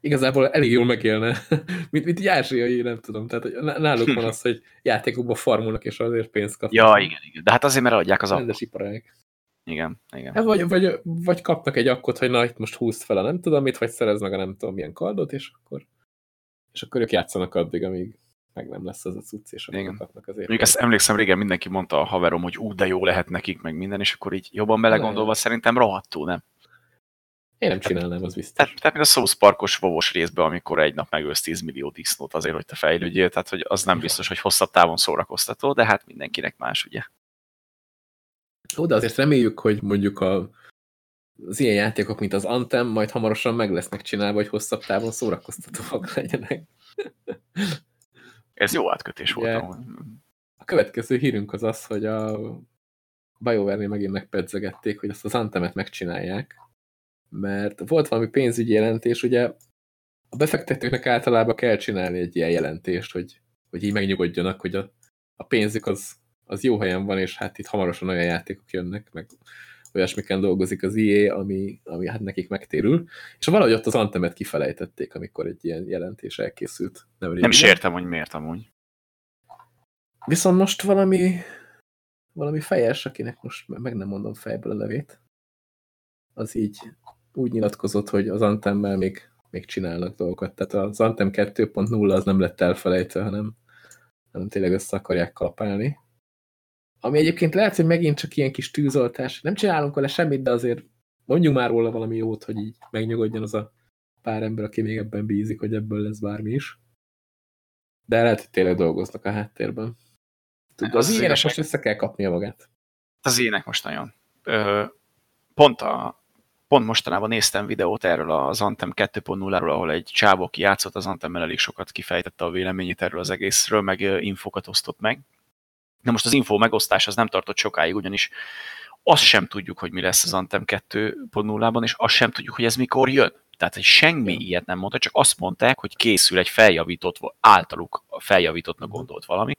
igazából elég jól megélne, mint, mint egy ázsiai, nem tudom. Tehát hogy náluk van az, hogy játékokba farmolnak, és azért pénzt kapnak. Ja, igen, igen. De hát azért, mert adják az Rendes iparág. Igen, igen. Hát vagy, vagy, vagy kapnak egy akkot, hogy na, itt most húzd fel a nem tudom mit, vagy szerez meg a nem tudom milyen kardot, és akkor, és akkor ők játszanak addig, amíg meg nem lesz az a cucc, és akkor igen. kapnak azért. Mondjuk ezt emlékszem, régen mindenki mondta a haverom, hogy ú, de jó lehet nekik, meg minden, és akkor így jobban belegondolva szerintem rohadtul, nem? Én nem csinálnám, az biztos. Tehát, tehát mint a South Parkos vovos részben, amikor egy nap megölsz 10 millió disznót azért, hogy te fejlődjél, tehát hogy az nem biztos, hogy hosszabb távon szórakoztató, de hát mindenkinek más, ugye? Ó, de azért reméljük, hogy mondjuk a, az ilyen játékok, mint az Anthem, majd hamarosan meg lesznek csinálva, hogy hosszabb távon szórakoztatóak legyenek. Ez jó átkötés volt. Yeah. A következő hírünk az az, hogy a BioWare-nél megint megpedzegették, hogy azt az Anthemet megcsinálják, mert volt valami pénzügyi jelentés, ugye a befektetőknek általában kell csinálni egy ilyen jelentést, hogy, hogy így megnyugodjanak, hogy a, a pénzük az az jó helyen van, és hát itt hamarosan olyan játékok jönnek, meg olyasmiken dolgozik az IE, ami, ami hát nekik megtérül. És valahogy ott az Antemet kifelejtették, amikor egy ilyen jelentés elkészült. Nem, nem is értem, hogy miért amúgy. Viszont most valami valami fejes, akinek most meg nem mondom fejből a nevét, az így úgy nyilatkozott, hogy az Antemmel még, még csinálnak dolgokat. Tehát az Antem 2.0 az nem lett elfelejtve, hanem, hanem tényleg össze akarják kapálni. Ami egyébként lehet, hogy megint csak ilyen kis tűzoltás. Nem csinálunk vele semmit, de azért mondjuk már róla valami jót, hogy így megnyugodjon az a pár ember, aki még ebben bízik, hogy ebből lesz bármi is. De lehet, hogy tényleg dolgoznak a háttérben. Tudod, az, az ilyenek most össze kell kapnia magát. Az ilyenek most nagyon. Ö, pont, a, pont mostanában néztem videót erről az Anthem 2.0-ról, ahol egy csávó, ki játszott az Anthemmel elég sokat kifejtette a véleményét erről az egészről, meg infokat osztott meg. De most az info megosztás az nem tartott sokáig, ugyanis azt sem tudjuk, hogy mi lesz az Anthem 2.0-ban, és azt sem tudjuk, hogy ez mikor jön. Tehát, hogy semmi ilyet nem mondta, csak azt mondták, hogy készül egy feljavított, általuk feljavítottnak gondolt valami,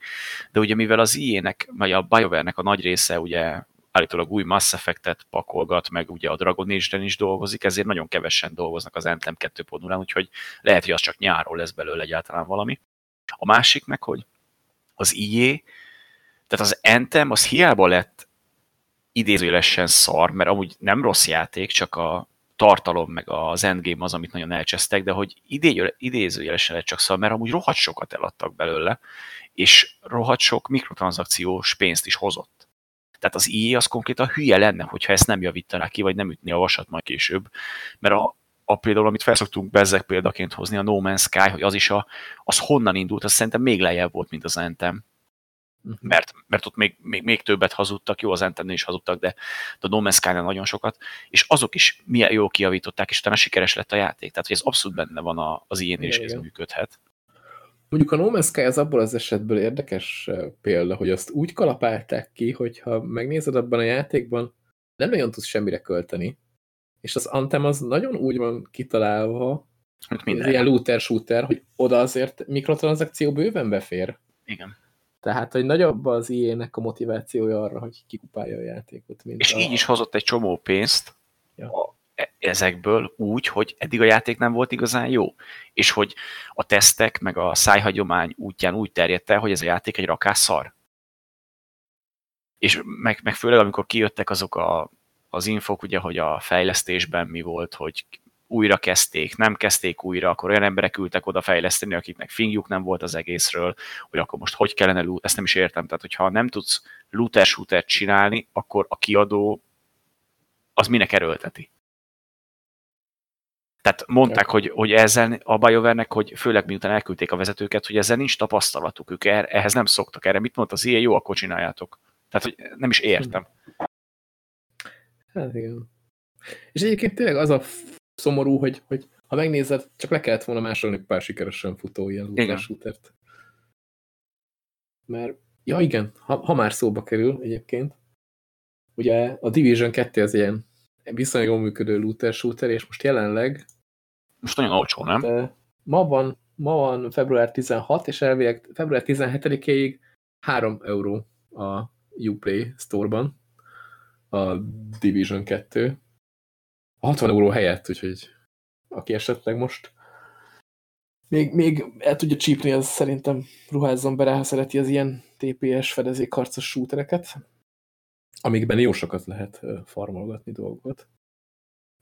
de ugye mivel az IE-nek, vagy a BioWare-nek a nagy része ugye állítólag új Mass Effect-et pakolgat, meg ugye a Dragon Age-en is dolgozik, ezért nagyon kevesen dolgoznak az Anthem 2.0-án, úgyhogy lehet, hogy az csak nyáron lesz belőle egyáltalán valami. A másik meg, hogy az IE, tehát az Anthem az hiába lett idézőjelesen szar, mert amúgy nem rossz játék, csak a tartalom, meg az endgame az, amit nagyon elcsesztek, de hogy idézőjelesen lett csak szar, mert amúgy rohadt sokat eladtak belőle, és rohadt sok mikrotranszakciós pénzt is hozott. Tehát az IE az konkrétan hülye lenne, hogyha ezt nem javítaná ki, vagy nem ütni a vasat majd később, mert a, a például, amit felszoktunk bezzek példaként hozni, a No Man's Sky, hogy az is a, az honnan indult, az szerintem még lejjebb volt, mint az Anthem. Uh-huh. Mert, mert ott még, még, még többet hazudtak, jó, az Antennél is hazudtak, de a No Man's sky nagyon sokat, és azok is milyen jól kijavították, és utána sikeres lett a játék. Tehát, hogy ez abszolút benne van az ilyenél is, ez működhet. Mondjuk a No Man's Sky az abból az esetből érdekes példa, hogy azt úgy kalapálták ki, hogyha megnézed abban a játékban, nem nagyon tudsz semmire költeni, és az Anthem az nagyon úgy van kitalálva, Mint ez ilyen looter-shooter, hogy oda azért mikrotranszakció bőven befér. Igen. Tehát, hogy nagyobb az IE-nek a motivációja arra, hogy kikupálja a játékot. Mint és a... így is hozott egy csomó pénzt ja. E- ezekből úgy, hogy eddig a játék nem volt igazán jó. És hogy a tesztek, meg a szájhagyomány útján úgy terjedt el, hogy ez a játék egy rakás szar. És meg, meg főleg, amikor kijöttek azok a, az infok, ugye, hogy a fejlesztésben mi volt, hogy újra kezdték, nem kezdték újra, akkor olyan emberek ültek oda fejleszteni, akiknek fingjuk nem volt az egészről, hogy akkor most hogy kellene loot, ezt nem is értem. Tehát, hogyha nem tudsz looter shooter csinálni, akkor a kiadó az minek erőlteti. Tehát mondták, hogy, hogy ezzel a BioWare-nek, hogy főleg miután elküldték a vezetőket, hogy ezzel nincs tapasztalatuk, ők er, ehhez nem szoktak erre. Mit mondta az ilyen, jó, akkor csináljátok. Tehát, hogy nem is értem. Hát igen. És egyébként tényleg az a szomorú, hogy, hogy ha megnézed, csak le kellett volna másolni pár sikeresen futó ilyen looter shootert. Mert, ja igen, ha, ha már szóba kerül egyébként, ugye a Division 2 az ilyen viszonylag jól működő looter shooter, és most jelenleg most nagyon olcsó, nem? De ma van, ma van február 16, és elvileg február 17-ig 3 euró a Uplay store-ban a Division 2, a 60 euró helyett, úgyhogy aki esetleg most még, még el tudja csípni, az szerintem ruházzon be rá, ha szereti az ilyen TPS fedezékharcos shootereket, amikben jó sokat lehet farmolgatni dolgokat.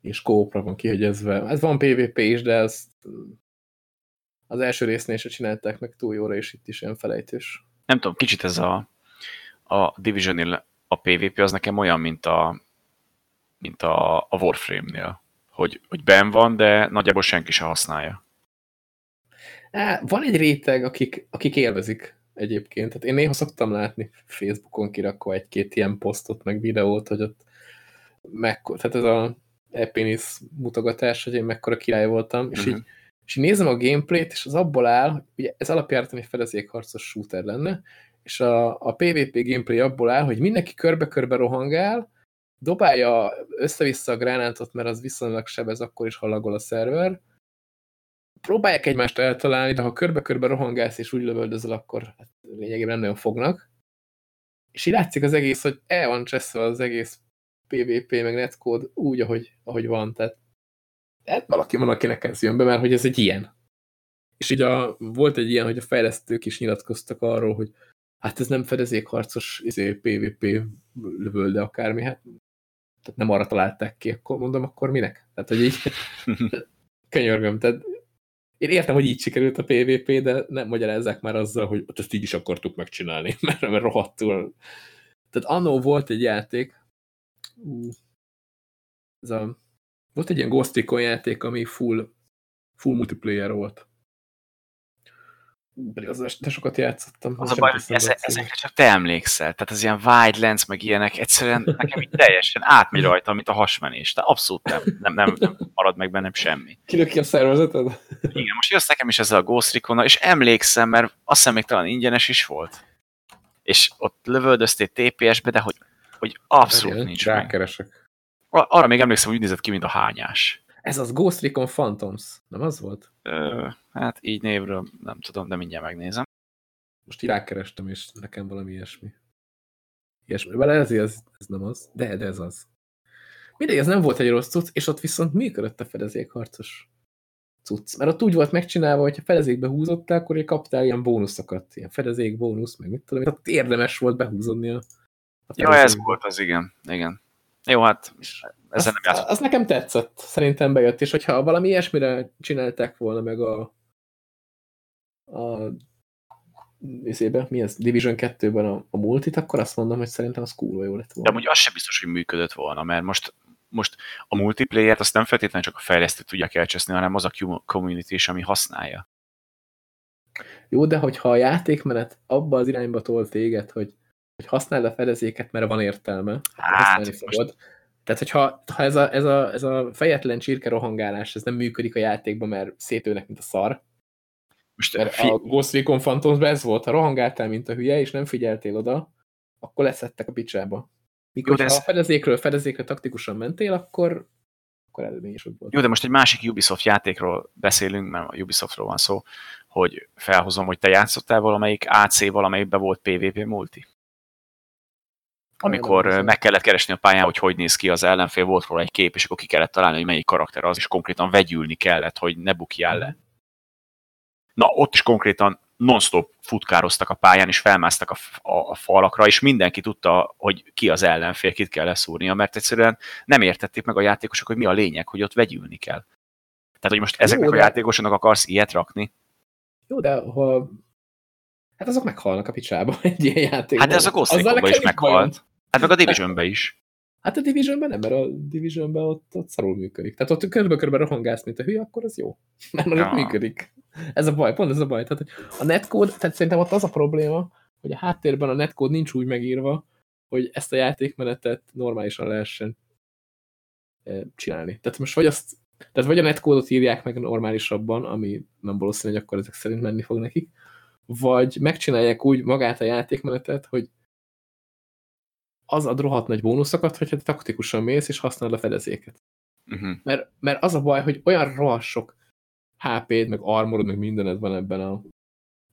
És kópra van kihegyezve. Ez van PvP is, de ezt az első résznél se csinálták meg túl jóra, és itt is ilyen felejtős. Nem tudom, kicsit ez a, a division a PvP az nekem olyan, mint a mint a, a Warframe-nél, hogy, hogy ben van, de nagyjából senki se használja. Van egy réteg, akik, akik élvezik egyébként. Tehát én néha szoktam látni Facebookon kirakva egy-két ilyen posztot, meg videót, hogy ott mekkora, tehát ez a Epinis mutogatás, hogy én mekkora király voltam, és, uh -huh. így, mhm. és így nézem a gameplayt, és az abból áll, hogy ugye ez alapjáraton egy fedezékharcos shooter lenne, és a, a PvP gameplay abból áll, hogy mindenki körbe-körbe rohangál, dobálja össze-vissza a gránátot, mert az viszonylag sebez akkor is, ha lagol a szerver. Próbálják egymást eltalálni, de ha körbe-körbe rohangálsz és úgy lövöldözöl, akkor hát lényegében nem nagyon fognak. És így látszik az egész, hogy el van cseszve az egész PvP meg netcode úgy, ahogy, ahogy van. Tehát hát valaki van, akinek ez jön be, mert hogy ez egy ilyen. És így a, volt egy ilyen, hogy a fejlesztők is nyilatkoztak arról, hogy hát ez nem fedezékharcos izé, PvP lövöl, de akármi, hát tehát nem arra találták ki, akkor mondom, akkor minek? Tehát, hogy így könyörgöm, tehát én értem, hogy így sikerült a PvP, de nem magyarázzák már azzal, hogy ezt így is akartuk megcsinálni, mert, mert rohadtul. Tehát annó volt egy játék, uh, ez a, volt egy ilyen Ghost Recon játék, ami full, full multiplayer volt. Pedig az de sokat játszottam. Az a baj, hogy eze, ezekre csak te emlékszel. Tehát az ilyen Wildlands, meg ilyenek, egyszerűen nekem így teljesen átmegy rajta, mint a hasmenés. Tehát abszolút nem, nem, nem, nem marad meg bennem semmi. Kilöki a szervezeted? Igen, most jössz nekem is ezzel a Ghost recon és emlékszem, mert azt hiszem még talán ingyenes is volt. És ott lövöldöztél TPS-be, de hogy, hogy abszolút nincs rákeresek. meg. Arra még emlékszem, hogy úgy nézett ki, mint a hányás. Ez az Ghost Recon Phantoms, nem az volt? Ö, hát így névről nem tudom, de mindjárt megnézem. Most rákerestem, és nekem valami ilyesmi. Ilyesmi. Vele ez, ez, ez nem az, de, de ez az. Mindegy, ez nem volt egy rossz cucc, és ott viszont működött a fedezékharcos cucc. Mert ott úgy volt megcsinálva, hogyha fedezékbe húzottál, akkor kaptál ilyen bónuszokat, ilyen fedezék bónusz, meg mit tudom, ott érdemes volt behúzódni a, a Ja, ez volt az, igen. igen. Jó, hát ezzel nem játszottam. Az nekem tetszett, szerintem bejött, és hogyha valami ilyesmire csinálták volna meg a a izébe, mi ez, Division 2-ben a, a multit, akkor azt mondom, hogy szerintem az kurva jó lett volna. De amúgy az sem biztos, hogy működött volna, mert most, most a multiplayer-t azt nem feltétlenül csak a fejlesztő tudják elcseszni, hanem az a community is, ami használja. Jó, de hogyha a játékmenet abba az irányba tol téged, hogy, hogy használd a fedezéket, mert van értelme, hát, fogod. Tehát, hogyha ha ez, a, ez, a, ez a fejetlen csirke rohangálás, ez nem működik a játékban, mert szétőnek, mint a szar, most Mert fi... a Ghost Recon Phantomsban ez volt, ha rohangáltál, mint a hülye, és nem figyeltél oda, akkor leszettek a picsába. Mikor Jó, ez... ha a fedezékről fedezékre taktikusan mentél, akkor, akkor eredményes volt. Jó, de most egy másik Ubisoft játékról beszélünk, mert a Ubisoftról van szó, hogy felhozom, hogy te játszottál valamelyik AC, valamelyikben volt PvP multi. Amikor meg kellett keresni a pályán, hogy hogy néz ki az ellenfél, volt róla egy kép, és akkor ki kellett találni, hogy melyik karakter az, és konkrétan vegyülni kellett, hogy ne bukjál le. Na, ott is konkrétan non-stop futkároztak a pályán, és felmásztak a, a, a falakra, és mindenki tudta, hogy ki az ellenfél, kit kell leszúrnia, mert egyszerűen nem értették meg a játékosok, hogy mi a lényeg, hogy ott vegyülni kell. Tehát, hogy most ezeknek Jó, de... a játékosoknak akarsz ilyet rakni? Jó, de ha... Hát azok meghalnak a picsába egy ilyen játékban. Hát ez a Ghost is meghalt. Hát meg a division is. Hát a Divisionben nem, mert a Divisionben ott, ott szarul működik. Tehát ott körbe-körbe rohangálsz, mint a hülye, akkor az jó. Mert ja. ott működik. Ez a baj, pont ez a baj. Tehát a netcode, tehát szerintem ott az a probléma, hogy a háttérben a netcode nincs úgy megírva, hogy ezt a játékmenetet normálisan lehessen eh, csinálni. Tehát most vagy azt, tehát vagy a netcode írják meg normálisabban, ami nem valószínű, hogy akkor ezek szerint menni fog nekik, vagy megcsinálják úgy magát a játékmenetet, hogy az ad rohadt nagy bónuszokat, hogyha te taktikusan mész, és használod a fedezéket. Uh mhm. -huh. mert, mert az a baj, hogy olyan rohadt sok HP-d, meg armorod, meg mindened van ebben a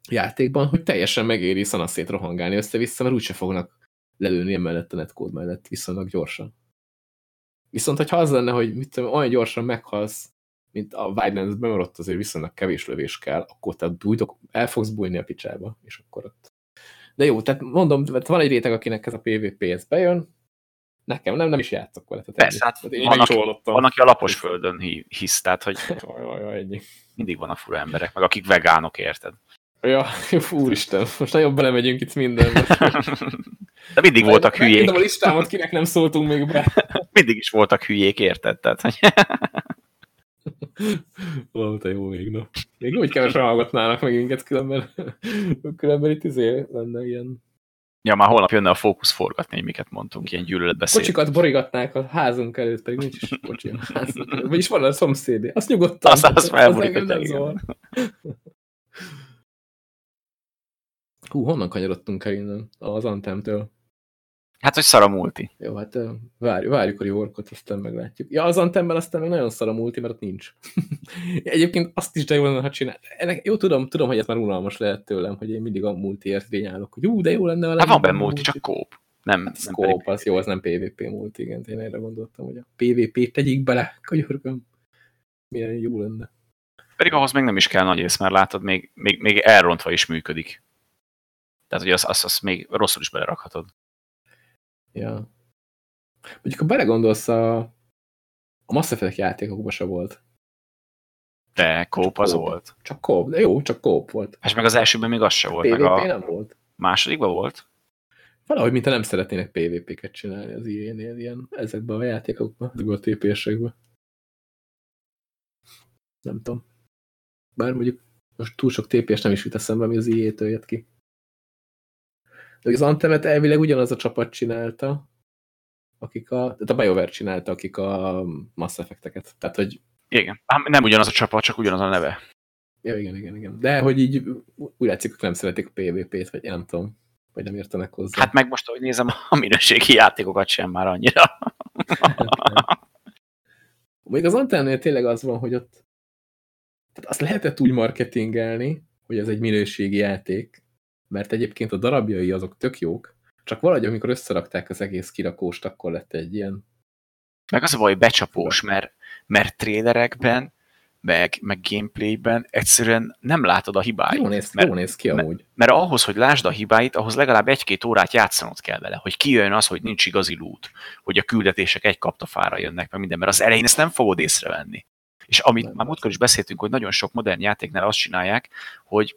játékban, hogy teljesen megéri szanaszét rohangálni össze-vissza, mert úgyse fognak lelőni emellett a netcode mellett viszonylag gyorsan. Viszont, hogyha az lenne, hogy mit tudom, olyan gyorsan meghalsz, mint a Wildlands-ben, mert ott azért viszonylag kevés lövés kell, akkor te bújdok, el fogsz bújni a picsába, és akkor ott de jó, tehát mondom, van egy réteg, akinek ez a PvP ez bejön, nekem nem, nem is játszok vele. Tehát Persze, hát én van, aki, van, aki a lapos földön hisz, tehát hogy jaj, jaj, ennyi. mindig van a fura emberek, meg akik vegánok, érted? Ja, úristen, most nagyon belemegyünk itt mindenbe. De mindig voltak hülyék. a listámat, kinek nem szóltunk még be. mindig is voltak hülyék, érted? Tehát, hogy... Valami te jó még, no. Még úgy kevesen hallgatnának meg minket, különben, különben itt izé lenne ilyen... Ja, már holnap jönne a fókusz forgatni, hogy miket mondtunk, ilyen gyűlöletbeszéd. Kocsikat borigatnák a házunk előtt, pedig nincs is kocsi a házunk Vagyis van a szomszédé. Azt nyugodtan. Azt, azt felborították, Hú, honnan kanyarodtunk el innen? Az Antemtől. Hát, hogy szar a multi. Jó, hát várjuk, várjuk a reworkot, aztán meglátjuk. Ja, az Antemben aztán még nagyon szar a multi, mert ott nincs. Egyébként azt is de jó lenne, ha csinál. Ennek, jó, tudom, tudom, hogy ez már unalmas lehet tőlem, hogy én mindig a multiért rényálok, hogy ú, de jó lenne Hát van benne multi, csak kóp. Nem, hát nem kóp, az jó, az nem PvP multi, igen, én erre gondoltam, hogy a PvP-t tegyik bele, könyörgöm. Milyen jó lenne. Pedig ahhoz még nem is kell nagy ész, mert látod, még, még, még elrontva is működik. Tehát, hogy azt, azt, azt még rosszul is belerakhatod. Ja. Mondjuk, ha belegondolsz, a, a Mass Effect játékokban se volt. De kóp az kóp. volt. Csak kóp, de jó, csak kóp volt. És meg az elsőben még az se volt. PvP Meg a nem volt. másodikban volt. Valahogy, mintha nem szeretnének PvP-ket csinálni az ilyen, ilyen ezekben a játékokban, ezekben a TPS-ekben. Nem tudom. Bár mondjuk most túl sok TPS nem is jut eszembe, ami az IE-től jött ki. De az Antemet elvileg ugyanaz a csapat csinálta, akik a, tehát a BioWare csinálta, akik a Mass Effect-eket. Tehát, hogy Igen. Ám nem ugyanaz a csapat, csak ugyanaz a neve. ja, igen, igen, igen. De hogy így úgy látszik, hogy nem szeretik a PvP-t, vagy én nem tudom, vagy nem értenek hozzá. Hát meg most, ahogy nézem, a minőségi játékokat sem már annyira. Még az Antennél tényleg az van, hogy ott tehát azt lehetett úgy marketingelni, hogy ez egy minőségi játék, mert egyébként a darabjai azok tök jók, csak valahogy amikor összerakták az egész kirakóst, akkor lett egy ilyen Meg az a baj, becsapós, mert, mert trélerekben, meg, meg gameplayben egyszerűen nem látod a hibáit. jó néz, mert, jó néz ki amúgy. mert ahhoz, hogy lásd a hibáit, ahhoz legalább egy-két órát játszanod kell vele, hogy kijön az, hogy nincs igazi loot, hogy a küldetések egy kaptafára jönnek, meg minden, mert az elején ezt nem fogod észrevenni. És amit Nem. már múltkor is beszéltünk, hogy nagyon sok modern játéknál azt csinálják, hogy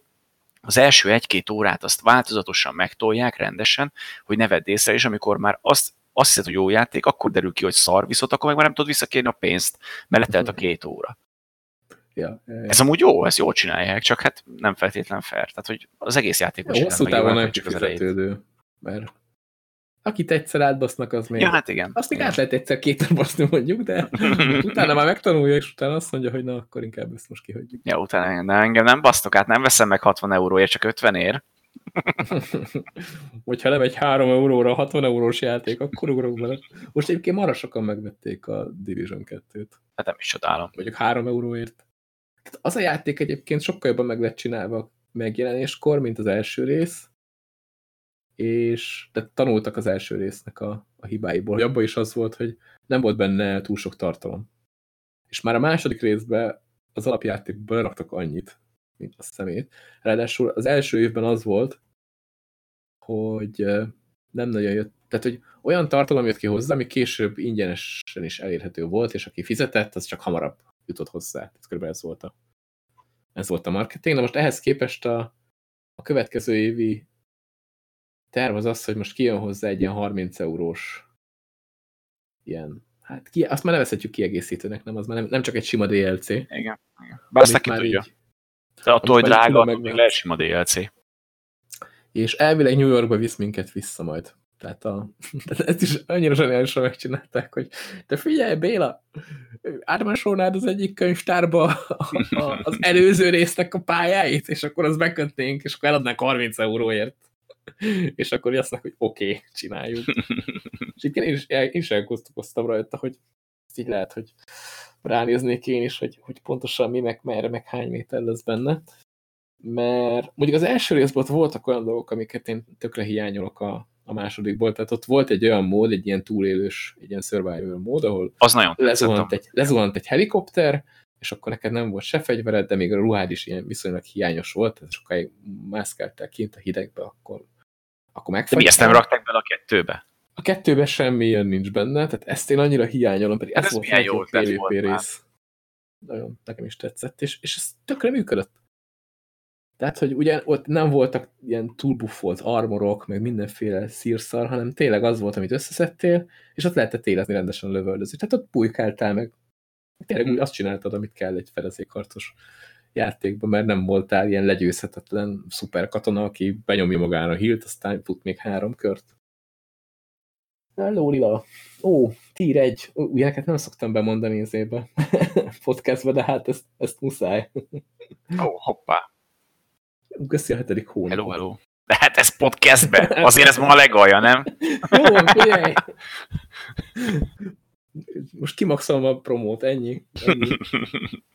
az első egy-két órát azt változatosan megtolják rendesen, hogy ne vedd észre, és amikor már azt, azt hiszed, hogy jó játék, akkor derül ki, hogy szar, viszont akkor meg már nem tudod visszakérni a pénzt, mert letelt a két óra. Ja, ja, ja. Ez amúgy jó, ezt jól csinálják, csak hát nem feltétlen fair. Tehát, hogy az egész játékos hosszú távon nem csak fizetődő, mert akit egyszer átbasznak, az még... Ja, hát igen. azt még igen. át lehet egyszer kétszer baszni mondjuk, de utána már megtanulja, és utána azt mondja, hogy na, akkor inkább ezt most kihagyjuk. Ja, utána de engem nem basztok át, nem veszem meg 60 euróért, csak 50 ér. Hogyha lemegy 3 euróra 60 eurós játék, akkor ugrok bele. Most egyébként marra sokan megvették a Division 2-t. Hát nem is csodálom. Mondjuk 3 euróért. Az a játék egyébként sokkal jobban meg lett csinálva megjelenéskor, mint az első rész, és de tanultak az első résznek a, a hibáiból. Abban is az volt, hogy nem volt benne túl sok tartalom. És már a második részben az alapjátékból raktak annyit, mint a szemét. Ráadásul az első évben az volt, hogy nem nagyon jött, tehát hogy olyan tartalom jött ki hozzá, ami később ingyenesen is elérhető volt, és aki fizetett, az csak hamarabb jutott hozzá. Ez körülbelül ez volt a, ez volt a marketing. Na most ehhez képest a, a következő évi terv az az, hogy most kijön hozzá egy ilyen 30 eurós ilyen, hát ki, azt már nevezhetjük kiegészítőnek, nem? Az már nem, nem csak egy sima DLC. Igen. igen. Bár amit neki már tudja. így- De attól, hogy drága, attól még lehet sima DLC. és elvileg New Yorkba visz minket vissza majd. Tehát, a, tehát ezt is annyira zseniálisan megcsinálták, hogy te figyelj, Béla, átmásolnád az egyik könyvtárba a- a- az előző résznek a pályáit, és akkor azt bekötnénk, és akkor eladnánk 30 euróért. És akkor azt hogy oké, okay, csináljuk. És én is, én is elkoztukoztam rajta, hogy így lehet, hogy ránéznék én is, hogy, hogy pontosan mi, meg merre, meg hány méter lesz benne. Mert mondjuk az első részben ott voltak olyan dolgok, amiket én tökre hiányolok a, a másodikból. Tehát ott volt egy olyan mód, egy ilyen túlélős, egy ilyen survival mód, ahol Az nagyon lezuhant egy, lezuhant egy helikopter, és akkor neked nem volt se fegyvered, de még a ruhád is ilyen viszonylag hiányos volt, tehát sokáig mászkáltál kint a hidegbe, akkor, akkor De mi ezt nem rakták bele a kettőbe? A kettőben semmi ilyen nincs benne, tehát ezt én annyira hiányolom, pedig Hát ez, ez volt nagyon jó PvP rész. Nagyon, nekem is tetszett, és, és ez tökre működött. Tehát, hogy ugye ott nem voltak ilyen túlbuffolt armorok, meg mindenféle szírszar, hanem tényleg az volt, amit összeszedtél, és ott lehetett érezni rendesen lövöldözni. Tehát ott bujkáltál meg. Tényleg úgy azt csináltad, amit kell egy fedezékharcos játékban, mert nem voltál ilyen legyőzhetetlen szuper katona, aki benyomja magára a hilt, aztán fut még három kört. Hello, Lila! Ó, tír egy. Ilyeneket nem szoktam bemondani izébe podcastba, de hát ezt, ezt muszáj. Ó, oh, hoppá. Köszi a hetedik hónap. Hello, hello. De hát ez podcastbe. Azért ez ma a legalja, nem? Jó, figyelj! Most kimaxolom a promót, ennyi. ennyi,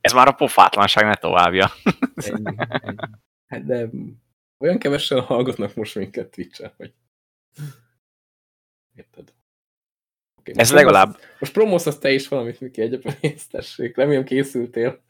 Ez már a pofátlanság ne továbbja. ennyi, ennyi. Hát de olyan kevesen hallgatnak most minket Twitch-en, hogy... Érted? Okay, Ez legalább, Most promózhatsz te is valamit, Miki, egyébként tessék. Remélem készültél.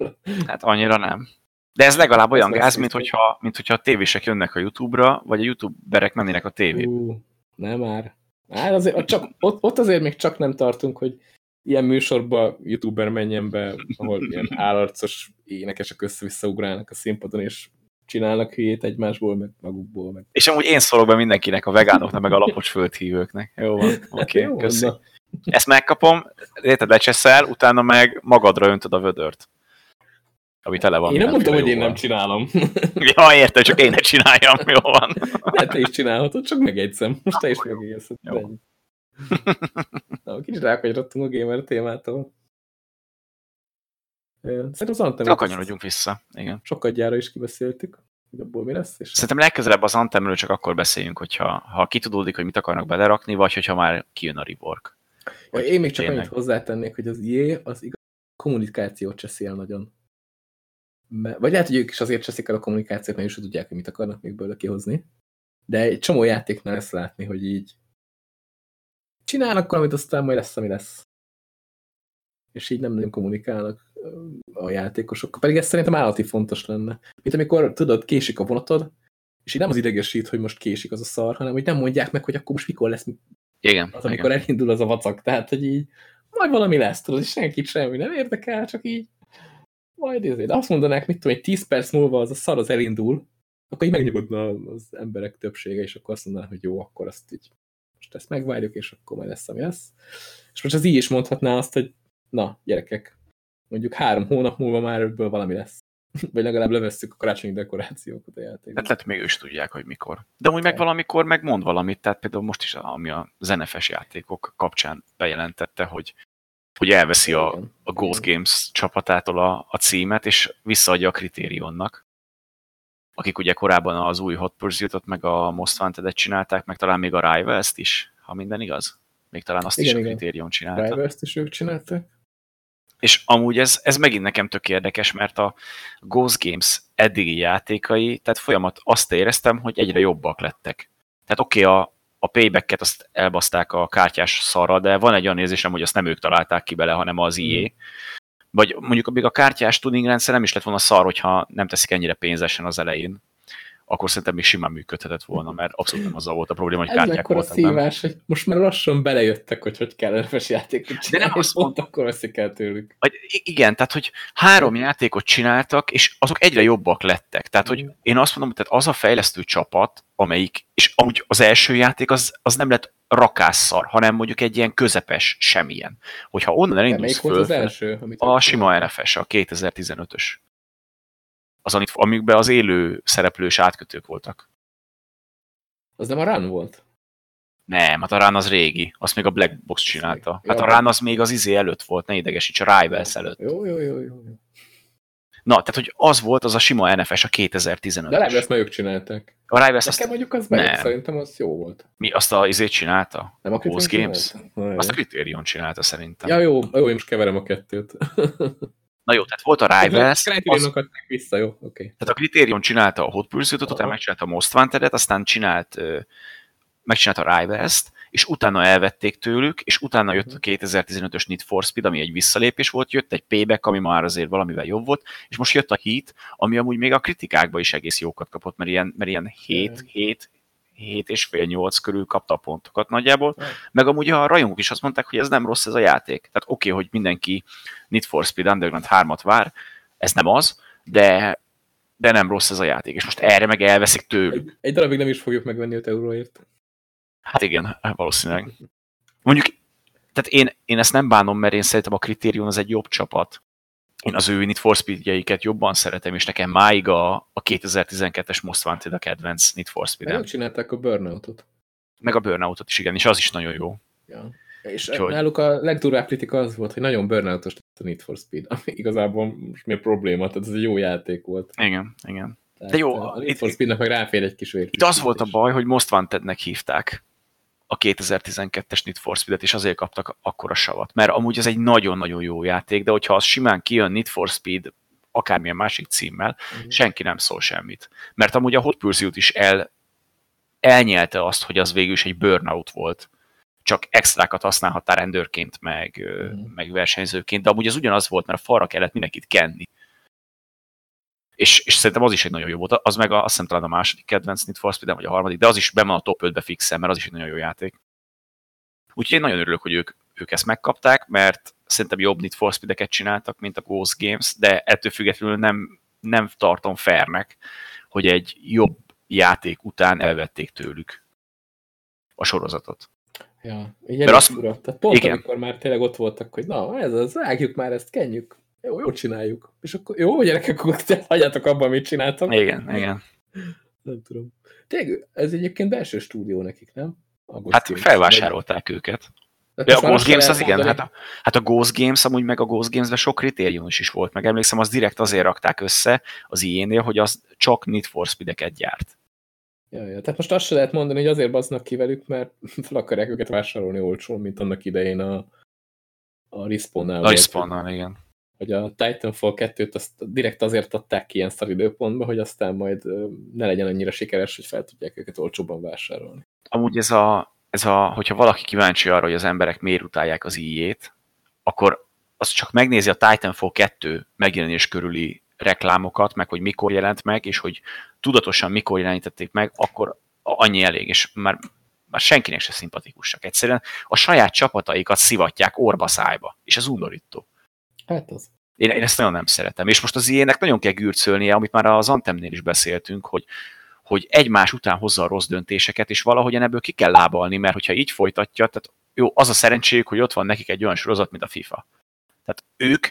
hát annyira nem. De ez legalább olyan gáz, mint hogyha, mint hogyha a tévések jönnek a YouTube-ra, vagy a YouTuberek mennének a tévé. Uh, nem már. Hát azért, csak, ott, ott azért még csak nem tartunk, hogy ilyen műsorba youtuber menjen be, ahol ilyen állarcos énekesek össze-vissza ugrálnak a színpadon, és csinálnak hülyét egymásból, meg magukból. Meg. És amúgy én szólok be mindenkinek, a vegánoknak, meg a lapos földhívőknek. Jó van, oké, okay, köszi. Ezt megkapom, érted, lecseszel, utána meg magadra öntöd a vödört. Ami tele van. Én nem mondtam, hogy én nem csinálom. ja, érted, csak én ne csináljam, jó van. De te is csinálhatod, csak megegyszem. Most te is megegyezhet. Na, kicsit rákanyarodtunk a gamer témától. Szerintem az Anthem... Kanyarodjunk vissza, igen. Sokat gyára is kibeszéltük, hogy abból mi lesz. És Szerintem legközelebb az Anthemről csak akkor beszéljünk, hogyha ha kitudódik, hogy mit akarnak belerakni, vagy hogyha már kijön a rework. Ja, én még csak tényleg. annyit hozzátennék, hogy az IE az igaz kommunikációt cseszél nagyon. Vagy lehet, hogy ők is azért cseszik el a kommunikációt, mert is tudják, hogy mit akarnak még belőle kihozni. De egy csomó játéknál ezt látni, hogy így csinálnak valamit, aztán majd lesz, ami lesz. És így nem nagyon kommunikálnak a játékosok. Pedig ez szerintem állati fontos lenne. Mint amikor, tudod, késik a vonatod, és így nem az idegesít, hogy most késik az a szar, hanem hogy nem mondják meg, hogy akkor most mikor lesz igen, az, amikor igen. elindul az a vacak. Tehát, hogy így majd valami lesz, tudod, és senkit semmi nem érdekel, csak így majd ezért. Azt mondanák, mit tudom, hogy 10 perc múlva az a szar az elindul, akkor így megnyugodna az emberek többsége, és akkor azt mondaná, hogy jó, akkor azt így most ezt megvárjuk, és akkor majd lesz, ami lesz. És most az így is mondhatná azt, hogy na, gyerekek, mondjuk három hónap múlva már ebből valami lesz. Vagy legalább levesszük a karácsonyi dekorációkat a játékban. Tehát lehet, még ő is tudják, hogy mikor. De úgy meg valamikor meg mond valamit, tehát például most is, ami a zenefes játékok kapcsán bejelentette, hogy, hogy elveszi a, a Ghost Games csapatától a, a címet, és visszaadja a kritérionnak akik ugye korábban az új Hot Pursuit-ot, meg a Most Wanted-et csinálták, meg talán még a Rivals-t is, ha minden igaz. Még talán azt igen, is igen. a Criterion csinálta. Rivals-t is ők csinálták. És amúgy ez, ez megint nekem tök érdekes, mert a Ghost Games eddigi játékai, tehát folyamat azt éreztem, hogy egyre jobbak lettek. Tehát oké, okay, a, a payback-et azt elbaszták a kártyás szarra, de van egy olyan érzésem, hogy azt nem ők találták ki bele, hanem az IE. Mm vagy mondjuk még a kártyás tuning rendszer nem is lett volna szar, hogyha nem teszik ennyire pénzesen az elején akkor szerintem még simán működhetett volna, mert abszolút nem azzal volt a probléma, hogy kártyák voltak. Ez a szívás, hogy most már lassan belejöttek, hogy hogy kell RFS játékot csinálni, De nem azt mond, akkor veszik el tőlük. Vagy igen, tehát hogy három játékot csináltak, és azok egyre jobbak lettek. Tehát, hogy én azt mondom, hogy az a fejlesztő csapat, amelyik, és amúgy az első játék az, az nem lett rakásszar, hanem mondjuk egy ilyen közepes semmilyen. Hogyha onnan elindulsz föl, az első, amit a sima RFS, a 2015-ös az, amikben az élő szereplős átkötők voltak. Az nem a Run volt? Nem, hát a Run az régi, azt még a Black Box csinálta. Hát a Run az még az izé előtt volt, ne idegesíts, a Rivals előtt. Jó, jó, jó, jó. Na, tehát, hogy az volt az a sima NFS a 2015 De Rivals már ők csinálták. A Rivals azt... Nekem mondjuk az bejött, szerintem az jó volt. Mi, azt a izét csinálta? Nem a, a Games? Azt a Criterion csinálta szerintem. Ja, jó, jó, én most keverem a kettőt. Na jó, tehát volt a Rivals. Az... vissza, jó, oké. Okay. Tehát a Criterion csinálta a Hot Pursuit-ot, utána megcsinálta a Most wanted aztán csinált, megcsinálta a Rivals-t, és utána elvették tőlük, és utána jött a 2015-ös Need for Speed, ami egy visszalépés volt, jött egy payback, ami már azért valamivel jobb volt, és most jött a Heat, ami amúgy még a kritikákba is egész jókat kapott, mert ilyen, mert ilyen 7, 7, 7 és fél 8 körül kapta a pontokat nagyjából, meg amúgy a rajongók is azt mondták, hogy ez nem rossz ez a játék. Tehát oké, okay, hogy mindenki Need for Speed Underground 3-at vár, ez nem az, de, de nem rossz ez a játék. És most erre meg elveszik tőlük. Egy, egy darabig nem is fogjuk megvenni 5 euróért. Hát igen, valószínűleg. Mondjuk, tehát én, én ezt nem bánom, mert én szerintem a Criterion az egy jobb csapat én az ő Need for speed jobban szeretem, és nekem máig a, a 2012-es Most Wanted a kedvenc Need for speed Meg csinálták a Burnout-ot. Meg a Burnout-ot is, igen, és az is nagyon jó. Ja. És Úgyhogy... náluk a legdurvább kritika az volt, hogy nagyon burnoutos a Need for Speed, ami igazából most mi a probléma, tehát ez egy jó játék volt. Igen, igen. Tehát De jó, a Need for Speednek meg ráfér egy kis Itt az volt a baj, hogy Most Wanted-nek hívták a 2012-es Need for Speed-et, és azért kaptak akkora savat. Mert amúgy ez egy nagyon-nagyon jó játék, de hogyha az simán kijön Need for Speed akármilyen másik címmel, mm. senki nem szól semmit. Mert amúgy a Hot Pursuit is el, elnyelte azt, hogy az végül is egy burnout volt. Csak extrákat használhattál rendőrként, meg, mm. meg versenyzőként, de amúgy az ugyanaz volt, mert a falra kellett mindenkit kenni. És, és szerintem az is egy nagyon jó volt. Az meg a, azt hiszem talán a második kedvenc Need for Speed, vagy a harmadik, de az is be van a top 5-be fixen, mert az is egy nagyon jó játék. Úgyhogy én nagyon örülök, hogy ők, ők ezt megkapták, mert szerintem jobb Need for Speed-eket csináltak, mint a Ghost Games, de ettől függetlenül nem, nem tartom fairnek, hogy egy jobb játék után elvették tőlük a sorozatot. Ja, így Mert azt, Tehát pont igen. amikor már tényleg ott voltak, hogy na, ez az, vágjuk már ezt, kenjük. Jó, jó csináljuk. És akkor jó, gyerekek, akkor te hagyjátok abban, mit csináltam. Igen, igen. Nem tudom. Tényleg, ez egyébként belső stúdió nekik, nem? hát felvásárolták őket. De a Ghost Games az igen, hát a, hát a Ghost Games amúgy meg a Ghost Games-ben sok kritérium is, is volt, meg emlékszem, az direkt azért rakták össze az ilyen hogy az csak Need for Speed-eket gyárt. Ja, ja. Tehát most azt se lehet mondani, hogy azért basznak ki velük, mert fel akarják őket vásárolni olcsón, mint annak idején a, a Respawn-nál. A respawn igen. Hogy a Titanfall 2-t azt direkt azért adták ki ilyen szar időpontba, hogy aztán majd ne legyen annyira sikeres, hogy fel tudják őket olcsóban vásárolni. Amúgy ez a, ez a hogyha valaki kíváncsi arra, hogy az emberek miért utálják az IE-t, akkor az csak megnézi a Titanfall 2 megjelenés körüli reklámokat, meg hogy mikor jelent meg, és hogy tudatosan mikor jelenítették meg, akkor annyi elég, és már, már senkinek se szimpatikusak. Egyszerűen a saját csapataikat szivatják orba szájba, és ez undorító. Hát az. Én, én ezt nagyon nem szeretem. És most az ilyenek nagyon kell gürcölnie, amit már az Antemnél is beszéltünk, hogy, hogy egymás után hozza a rossz döntéseket, és valahogyan ebből ki kell lábalni, mert hogyha így folytatja, tehát jó, az a szerencséjük, hogy ott van nekik egy olyan sorozat, mint a FIFA. Tehát ők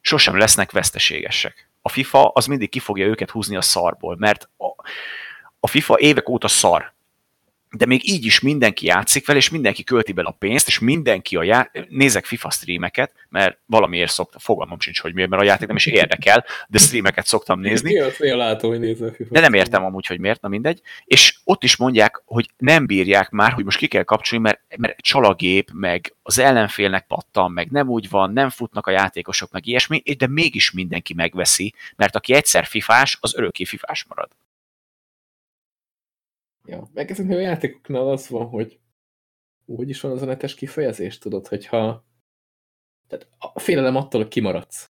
sosem lesznek veszteségesek a FIFA az mindig ki fogja őket húzni a szarból, mert a, a FIFA évek óta szar, de még így is mindenki játszik vele, és mindenki költi bele a pénzt, és mindenki a já... nézek FIFA streameket, mert valamiért szokta, fogalmam sincs, hogy miért, mert a játék nem is érdekel, de streameket szoktam nézni. Én látom, hogy nézem FIFA De nem értem amúgy, hogy miért, na mindegy. És ott is mondják, hogy nem bírják már, hogy most ki kell kapcsolni, mert, mert csal a gép, meg az ellenfélnek pattan, meg nem úgy van, nem futnak a játékosok, meg ilyesmi, de mégis mindenki megveszi, mert aki egyszer fifás, az örökké fifás marad. Ja, meg ezeknél a játékoknál az van, hogy úgy is van az a netes kifejezés, tudod, hogyha tehát a félelem attól, hogy kimaradsz.